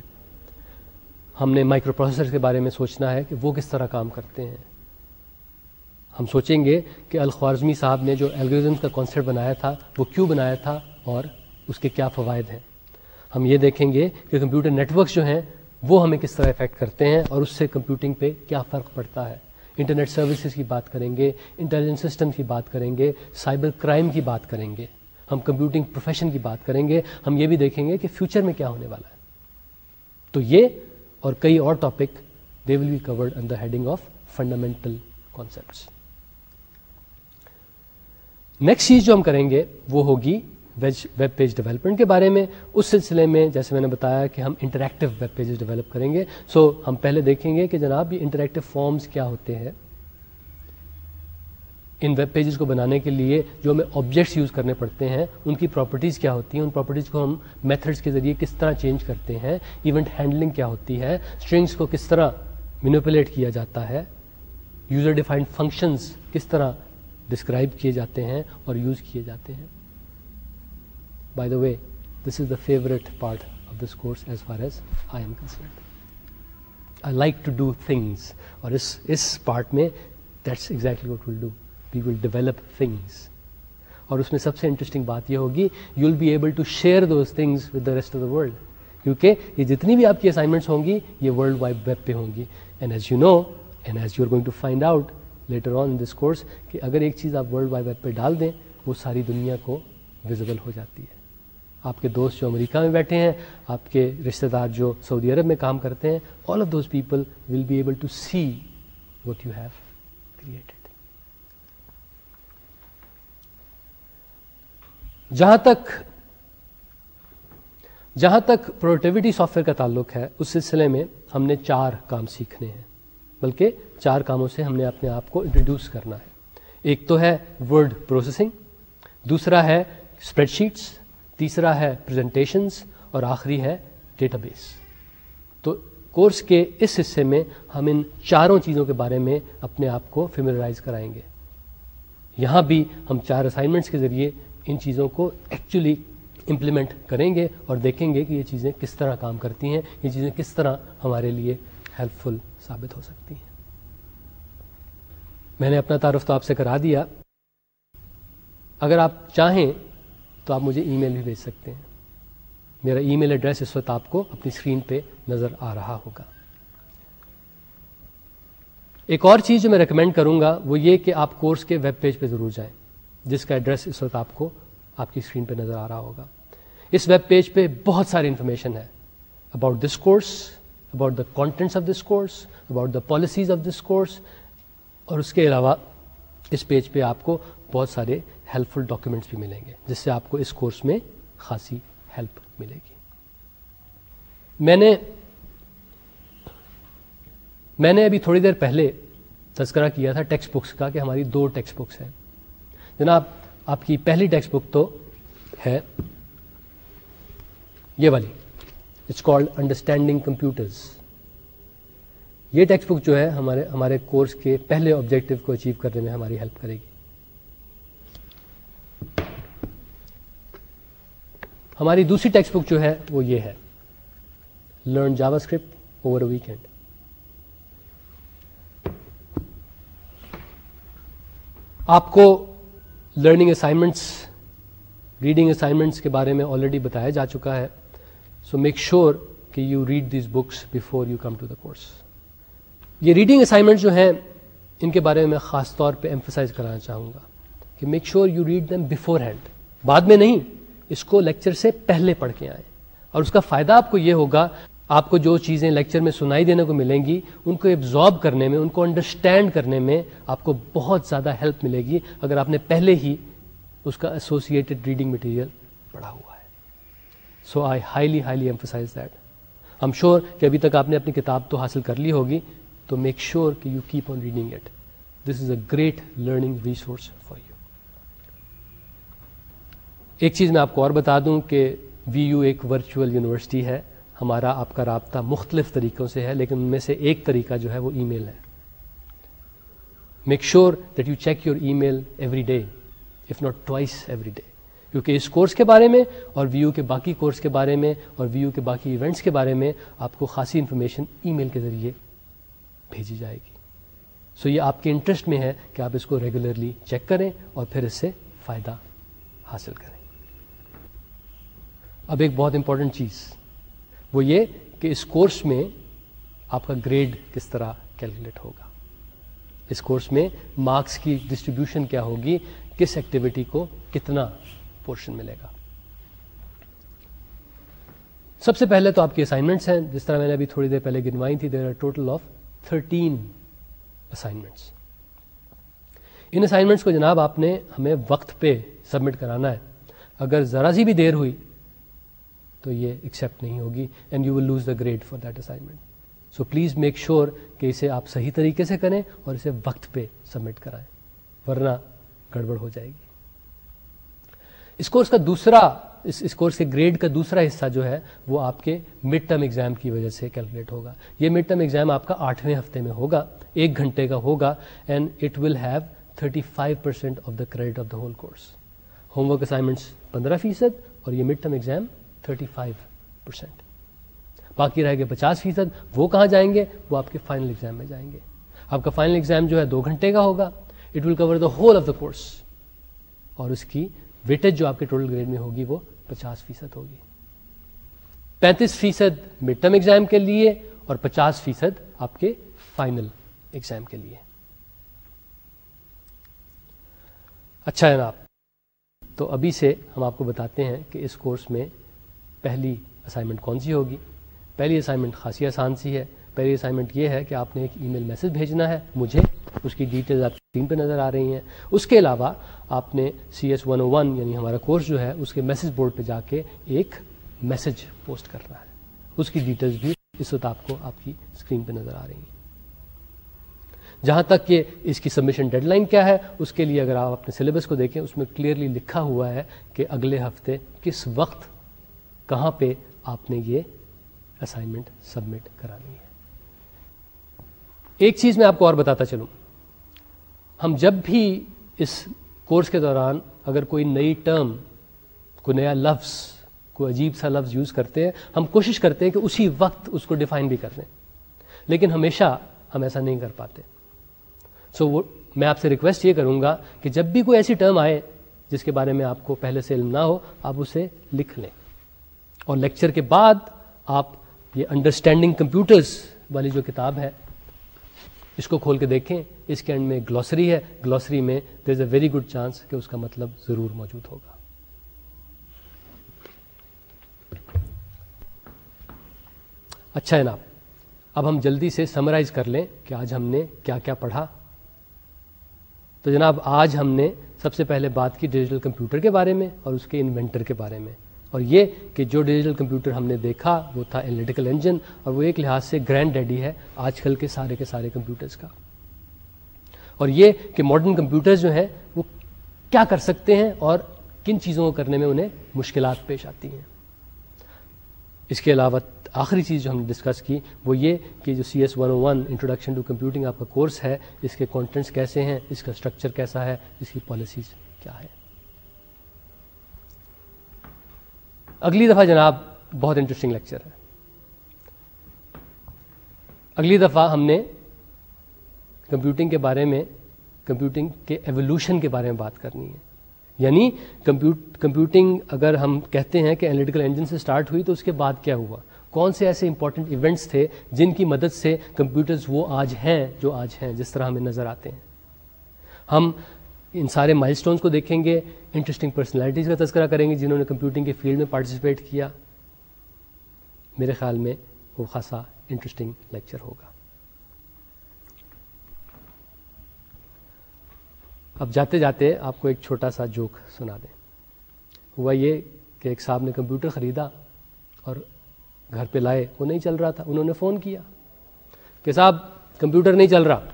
ہم نے مائکرو پروسیسر کے بارے میں سوچنا ہے کہ وہ کس طرح کام کرتے ہیں۔ ہم سوچیں گے کہ الخوارزمی صاحب نے جو الگریزم کا کانسیپٹ بنایا تھا، وہ کیوں بنایا تھا اور اس کے کیا فوائد ہیں۔ ہم یہ دیکھیں گے کہ کمپیوٹر نیٹورکس جو ہیں، وہ ہمیں کس طرح افیکٹ کرتے ہیں اور اس سے کمپیوٹنگ پہ کیا فرق پڑتا ہے۔ انٹرنیٹ سروسز کی بات کریں گے، انٹیلیجنس سسٹم کی بات کریں گے، سائبر کرائم کی بات کریں گے، ہم کمپیوٹنگ پروفیشن کی بات کریں گے، ہم یہ بھی دیکھیں گے کہ فیوچر میں کیا ہونے والا ہے۔ تو یہ اور کئی اور topic they will be covered in the heading of fundamental concepts next چیز جو ہم کریں گے وہ ہوگی ویب پیج ڈیولپمنٹ کے بارے میں، اس سلسلے میں جیسے میں نے بتایا کہ ہم انٹریکٹیو ویب پیجز ڈیولپ کریں گے۔ سو ہم پہلے دیکھیں گے کہ جناب یہ انٹریکٹیو فارمز کیا ہوتے ہیں۔ ان ویب پیجز کو بنانے کے لیے جو ہمیں آبجیکٹس یوز کرنے پڑتے ہیں، ان کی پراپرٹیز کیا ہوتی ہیں؟ ان پراپرٹیز کو ہم میتھڈس کے ذریعے کس طرح چینج کرتے ہیں؟ ایونٹ ہینڈلنگ کیا ہوتی ہے؟ اسٹرنگس کو کس طرح مینوپولیٹ کیا جاتا ہے؟ یوزر ڈیفائنڈ فنکشنز کس طرح ڈسکرائب کیے جاتے ہیں اور یوز کیے جاتے ہیں؟ By the way this is the favourite part of this course as far as I'm concerned I like to do things اور اس اس پارٹ میں that's exactly what will do we will develop things اور اس میں سب سے interesting بات یہ ہوگی you will be able to share those things with the rest of the world کیونکہ یہ جتنی بھی آپ کی اسائنمنٹس ہوں گی یہ ورلڈ وائڈ ویب پہ ہوں گی and as you know and as you are going to find out later on this course کہ اگر ایک چیز آپ ورلڈ وائڈ ویب پہ ڈال دیں وہ ساری دنیا کو ویزیبل ہو جاتی ہے آپ کے دوست جو امریکہ میں بیٹھے ہیں، آپ کے رشتہ دار جو سعودی عرب میں کام کرتے ہیں all of those people will be able to see what you have created جہاں تک جہاں تک پروڈکٹیوٹی سافٹ ویئر کا تعلق ہے، اس سلسلے میں ہم نے چار کام سیکھنے ہیں۔ بلکہ چار کاموں سے ہم نے اپنے آپ کو انٹروڈیوس کرنا ہے۔ ایک تو ہے ورڈ پروسیسنگ دوسرا ہے اسپریڈ شیٹس تیسرا ہے پریزنٹیشنس اور آخری ہے ڈیٹا بیس تو کورس کے اس حصے میں ہم ان چاروں چیزوں کے بارے میں اپنے آپ کو فیملرائز کرائیں گے. یہاں بھی ہم چار اسائنمنٹس کے ذریعے ان چیزوں کو ایکچولی امپلیمنٹ کریں گے اور دیکھیں گے کہ یہ چیزیں کس طرح کام کرتی ہیں، یہ چیزیں کس طرح ہمارے لیے ہیلپ فل ثابت ہو سکتی ہیں. میں نے اپنا تعارف تو آپ سے کرا دیا۔ اگر آپ چاہیں تو آپ مجھے ای میل بھی بھیج سکتے ہیں۔ میرا ای میل ایڈریس اس وقت آپ کو اپنی اسکرین پہ نظر آ رہا ہوگا۔ ایک اور چیز جو میں ریکمینڈ کروں گا وہ یہ کہ آپ کورس کے ویب پیج پہ ضرور جائیں، جس کا ایڈریس اس وقت آپ کو آپ کی اسکرین پہ نظر آ رہا ہوگا۔ اس ویب پیج پہ بہت ساری انفارمیشن ہے۔ About this course about the contents of this course about the policies of this course اور اس کے علاوہ اس پیج پہ آپ کو بہت سارے ہیلپ فل ڈاکیومنٹس بھی ملیں گے، جس سے آپ کو اس کورس میں خاصی ہیلپ ملے گی۔ میں نے میں نے ابھی تھوڑی دیر پہلے تذکرہ کیا تھا ٹیکسٹ بکس کا کہ ہماری دو ٹیکسٹ بکس ہیں۔ جناب، آپ کی پہلی ٹیکسٹ بک تو ہے یہ والی۔ اٹس کالڈ انڈرسٹینڈنگ کمپیوٹرز یہ ٹیکسٹ بک جو ہے ہمارے ہمارے کورس کے پہلے آبجیکٹو کو اچیو کرنے میں ہماری ہیلپ کرے گی۔ ہماری دوسری ٹیکسٹ بک جو ہے وہ یہ ہے۔ Learn JavaScript over weekend آپ کو لرننگ اسائنمنٹس ریڈنگ اسائنمنٹس کے بارے میں آلریڈی بتایا جا چکا ہے۔ سو میک شیور کہ you read these books before you come to the course یہ ریڈنگ اسائنمنٹ جو ہیں، ان کے بارے میں میں خاص طور پہ ایمفسائز کرانا چاہوں گا۔ کہ make sure you read them beforehand بعد میں نہیں، اس کو لیکچر سے پہلے پڑھ کے آئیں۔ اور اس کا فائدہ آپ کو یہ ہوگا، آپ کو جو چیزیں لیکچر میں سنائی دینے کو ملیں گی، ان کو ایبزارب کرنے میں، ان کو انڈرسٹینڈ کرنے میں آپ کو بہت زیادہ ہیلپ ملے گی اگر آپ نے پہلے ہی اس کا ایسوسیٹڈ ریڈنگ مٹیریل پڑھا ہوا ہے۔ So I highly highly emphasise that am sure کہ ابھی تک آپ نے اپنی کتاب تو حاصل کر لی ہوگی، تو میک شیور کہ you keep on reading it this is a great learning resource for you ایک چیز میں آپ کو اور بتا دوں کہ وی یو ایک ورچوئل یونیورسٹی ہے، ہمارا آپ کا رابطہ مختلف طریقوں سے ہے، لیکن ان میں سے ایک طریقہ جو ہے وہ ای میل ہے۔ Make sure that you check your email every day if not twice every day کیونکہ اس کورس کے بارے میں اور ویو کے باقی کورس کے بارے میں اور ویو کے باقی ایونٹس کے بارے میں آپ کو خاصی انفارمیشن ای میل کے ذریعے بھیجی جائے گی۔ سو so یہ آپ کے انٹرسٹ میں ہے کہ آپ اس کو ریگولرلی چیک کریں اور پھر اس سے فائدہ حاصل کریں۔ اب ایک بہت امپورٹنٹ چیز، وہ یہ کہ اس کورس میں آپ کا گریڈ کس طرح کیلکولیٹ ہوگا۔ اس کورس میں مارکس کی ڈسٹریبیوشن کیا ہوگی، کس ایکٹیویٹی کو کتنا پورشن ملے گا۔ سب سے پہلے تو آپ کی اسائنمنٹس ہیں، جس طرح میں نے ابھی تھوڑی دیر پہلے گنوائی تھی there are total of thirteen assignments in assignments کو جناب آپ نے ہمیں وقت پہ سبمٹ کرانا ہے۔ اگر ذرا سی بھی دیر ہوئی تو یہ ایکسیپٹ نہیں ہوگی and you will lose the grade for that assignment so please make sure کہ اسے آپ صحیح طریقے سے کریں اور اسے وقت پہ سبمٹ کرائیں، ورنہ گڑبڑ ہو جائے گی۔ اس کورس کا دوسرا، اس اس کورس کے گریڈ کا دوسرا حصہ جو ہے، وہ آپ کے مڈ ٹرم ایگزام کی وجہ سے کیلکولیٹ ہوگا۔ یہ مڈ ٹرم ایگزام آپ کا آٹھویں ہفتے میں ہوگا، ایک گھنٹے کا ہوگا and it will have thirty five percent of the credit of the whole course homework assignments پندرہ فیصد اور یہ midterm exam thirty five percent باقی رہ گئے پچاس فیصد، وہ کہاں جائیں گے؟ وہ آپ کے فائنل ایگزام میں جائیں گے۔ آپ کا فائنل ایگزام جو ہے دو گھنٹے کا ہوگا۔ It will cover the whole of the course اور اس کی ویٹیج جو آپ کے ٹوٹل گریڈ میں ہوگی وہ پچاس فیصد ہوگی۔ پینتیس فیصد مڈ ٹرم ایگزام کے لیے اور پچاس فیصد آپ کے فائنل ایگزام کے لیے۔ اچھا ہے نا آپ تو ابھی سے ہم آپ کو بتاتے ہیں کہ اس کورس میں پہلی اسائنمنٹ کون سی ہوگی؟ پہلی اسائنمنٹ خاصی آسان سی ہے۔ پہلی اسائنمنٹ یہ ہے کہ آپ نے ایک ای میل میسج بھیجنا ہے۔ مجھے اس کی ڈیٹیلز آپ اسکرین پہ نظر آ رہی ہیں۔ اس کے علاوہ آپ نے C S one O one یعنی ہمارا کورس جو ہے، اس کے میسج بورڈ پہ جا کے ایک میسج پوسٹ کرنا ہے۔ اس کی ڈیٹیلز بھی اس وقت آپ کو آپ کی اسکرین پہ نظر آ رہی ہیں۔ جہاں تک کہ اس کی سبمیشن ڈیڈ لائن کیا ہے، اس کے لیے اگر آپ اپنے سلیبس کو دیکھیں، اس میں کلیئرلی لکھا ہوا ہے کہ اگلے ہفتے کس وقت کہاں پہ آپ نے یہ اسائنمنٹ سبمٹ کرانی ہے؟ ایک چیز میں آپ کو اور بتاتا چلوں۔ ہم جب بھی اس کورس کے دوران اگر کوئی نئی ٹرم کوئی نیا لفظ کوئی عجیب سا لفظ یوز کرتے ہیں ہم کوشش کرتے ہیں کہ اسی وقت اس کو ڈیفائن بھی کر دیں لیکن ہمیشہ ہم ایسا نہیں کر پاتے۔ سو so, وہ میں آپ سے ریکویسٹ یہ کروں گا کہ جب بھی کوئی ایسی ٹرم آئے جس کے بارے میں آپ کو پہلے سے علم نہ ہو آپ اسے لکھ لیں۔ اور لیکچر کے بعد آپ یہ انڈرسٹینڈنگ کمپیوٹرز والی جو کتاب ہے، اس کو کھول کے دیکھیں، اس کے اینڈ میں گلوسری ہے۔ گلوسری میں there is a very good chance کہ اس کا مطلب ضرور موجود ہوگا۔ اچھا ہے نا اب ہم جلدی سے سمرائز کر لیں کہ آج ہم نے کیا کیا پڑھا۔ تو جناب، آج ہم نے سب سے پہلے بات کی ڈیجیٹل کمپیوٹر کے بارے میں اور اس کے انوینٹر کے بارے میں۔ اور یہ کہ جو ڈیجیٹل کمپیوٹر ہم نے دیکھا وہ تھا انالیٹیکل انجن اور وہ ایک لحاظ سے گرینڈ ڈیڈی ہے آج کل کے سارے کے سارے کمپیوٹرز کا۔ اور یہ کہ ماڈرن کمپیوٹرز جو ہیں وہ کیا کر سکتے ہیں اور کن چیزوں کو کرنے میں انہیں مشکلات پیش آتی ہیں۔ اس کے علاوہ آخری چیز جو ہم نے ڈسکس کی وہ یہ کہ جو C S one O one introduction to computing آپ کا کورس ہے، اس کے کانٹینٹس کیسے ہیں، اس کا اسٹرکچر کیسا ہے، اس کی پالیسیز کیا ہے اگلی دفعہ جناب بہت انٹرسٹنگ لیکچر ہے۔ اگلی دفعہ ہم نے کمپیوٹنگ کے بارے میں کمپیوٹنگ کے ایولیوشن کے بارے میں بات کرنی ہے۔ یعنی کمپیوٹنگ اگر ہم کہتے ہیں کہ انالیٹیکل انجن سے اسٹارٹ ہوئی تو اس کے بعد کیا ہوا؟ کون سے ایسے امپورٹنٹ ایونٹس تھے جن کی مدد سے کمپیوٹرز وہ آج ہیں جو آج ہیں، جس طرح ہمیں نظر آتے ہیں۔ ہم ان سارے مائل اسٹونس کو دیکھیں گے انٹرسٹنگ پرسنالٹیز کا تذکرہ کریں گے جنہوں نے کمپیوٹنگ کے فیلڈ میں پارٹیسپیٹ کیا۔ میرے خیال میں وہ خاصا انٹرسٹنگ لیکچر ہوگا۔ اب جاتے جاتے آپ کو ایک چھوٹا سا جوک سنا دیں۔ ہوا یہ کہ ایک صاحب نے کمپیوٹر خریدا اور گھر پہ لائے، وہ نہیں چل رہا تھا، انہوں نے فون کیا کہ صاحب کمپیوٹر نہیں چل رہا۔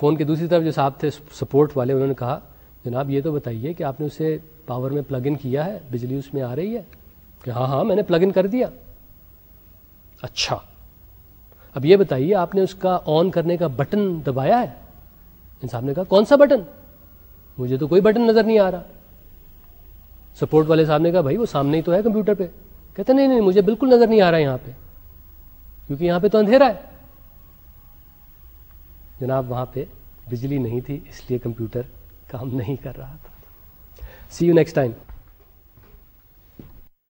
فون کے دوسری طرف جو صاحب تھے سپورٹ والے، انہوں نے کہا، جناب یہ تو بتائیے کہ آپ نے اسے پاور میں پلگ ان کیا ہے، بجلی اس میں آ رہی ہے؟ کہ ہاں ہاں میں نے پلگ ان کر دیا۔ اچھا۔ اب یہ بتائیے، آپ نے اس کا آن کرنے کا بٹن دبایا ہے؟ ان صاحب نے کہا، کون سا بٹن مجھے تو کوئی بٹن نظر نہیں آ رہا۔ سپورٹ والے صاحب نے کہا، بھائی وہ سامنے ہی تو ہے کمپیوٹر پہ۔ کہتے نہیں نہیں، مجھے بالکل نظر نہیں آ رہا یہاں پہ۔ کیونکہ یہاں پہ تو اندھیرا ہے۔ جناب، وہاں پہ بجلی نہیں تھی، اس لیے کمپیوٹر کام نہیں کر رہا تھا۔ سی یو نیکسٹ ٹائم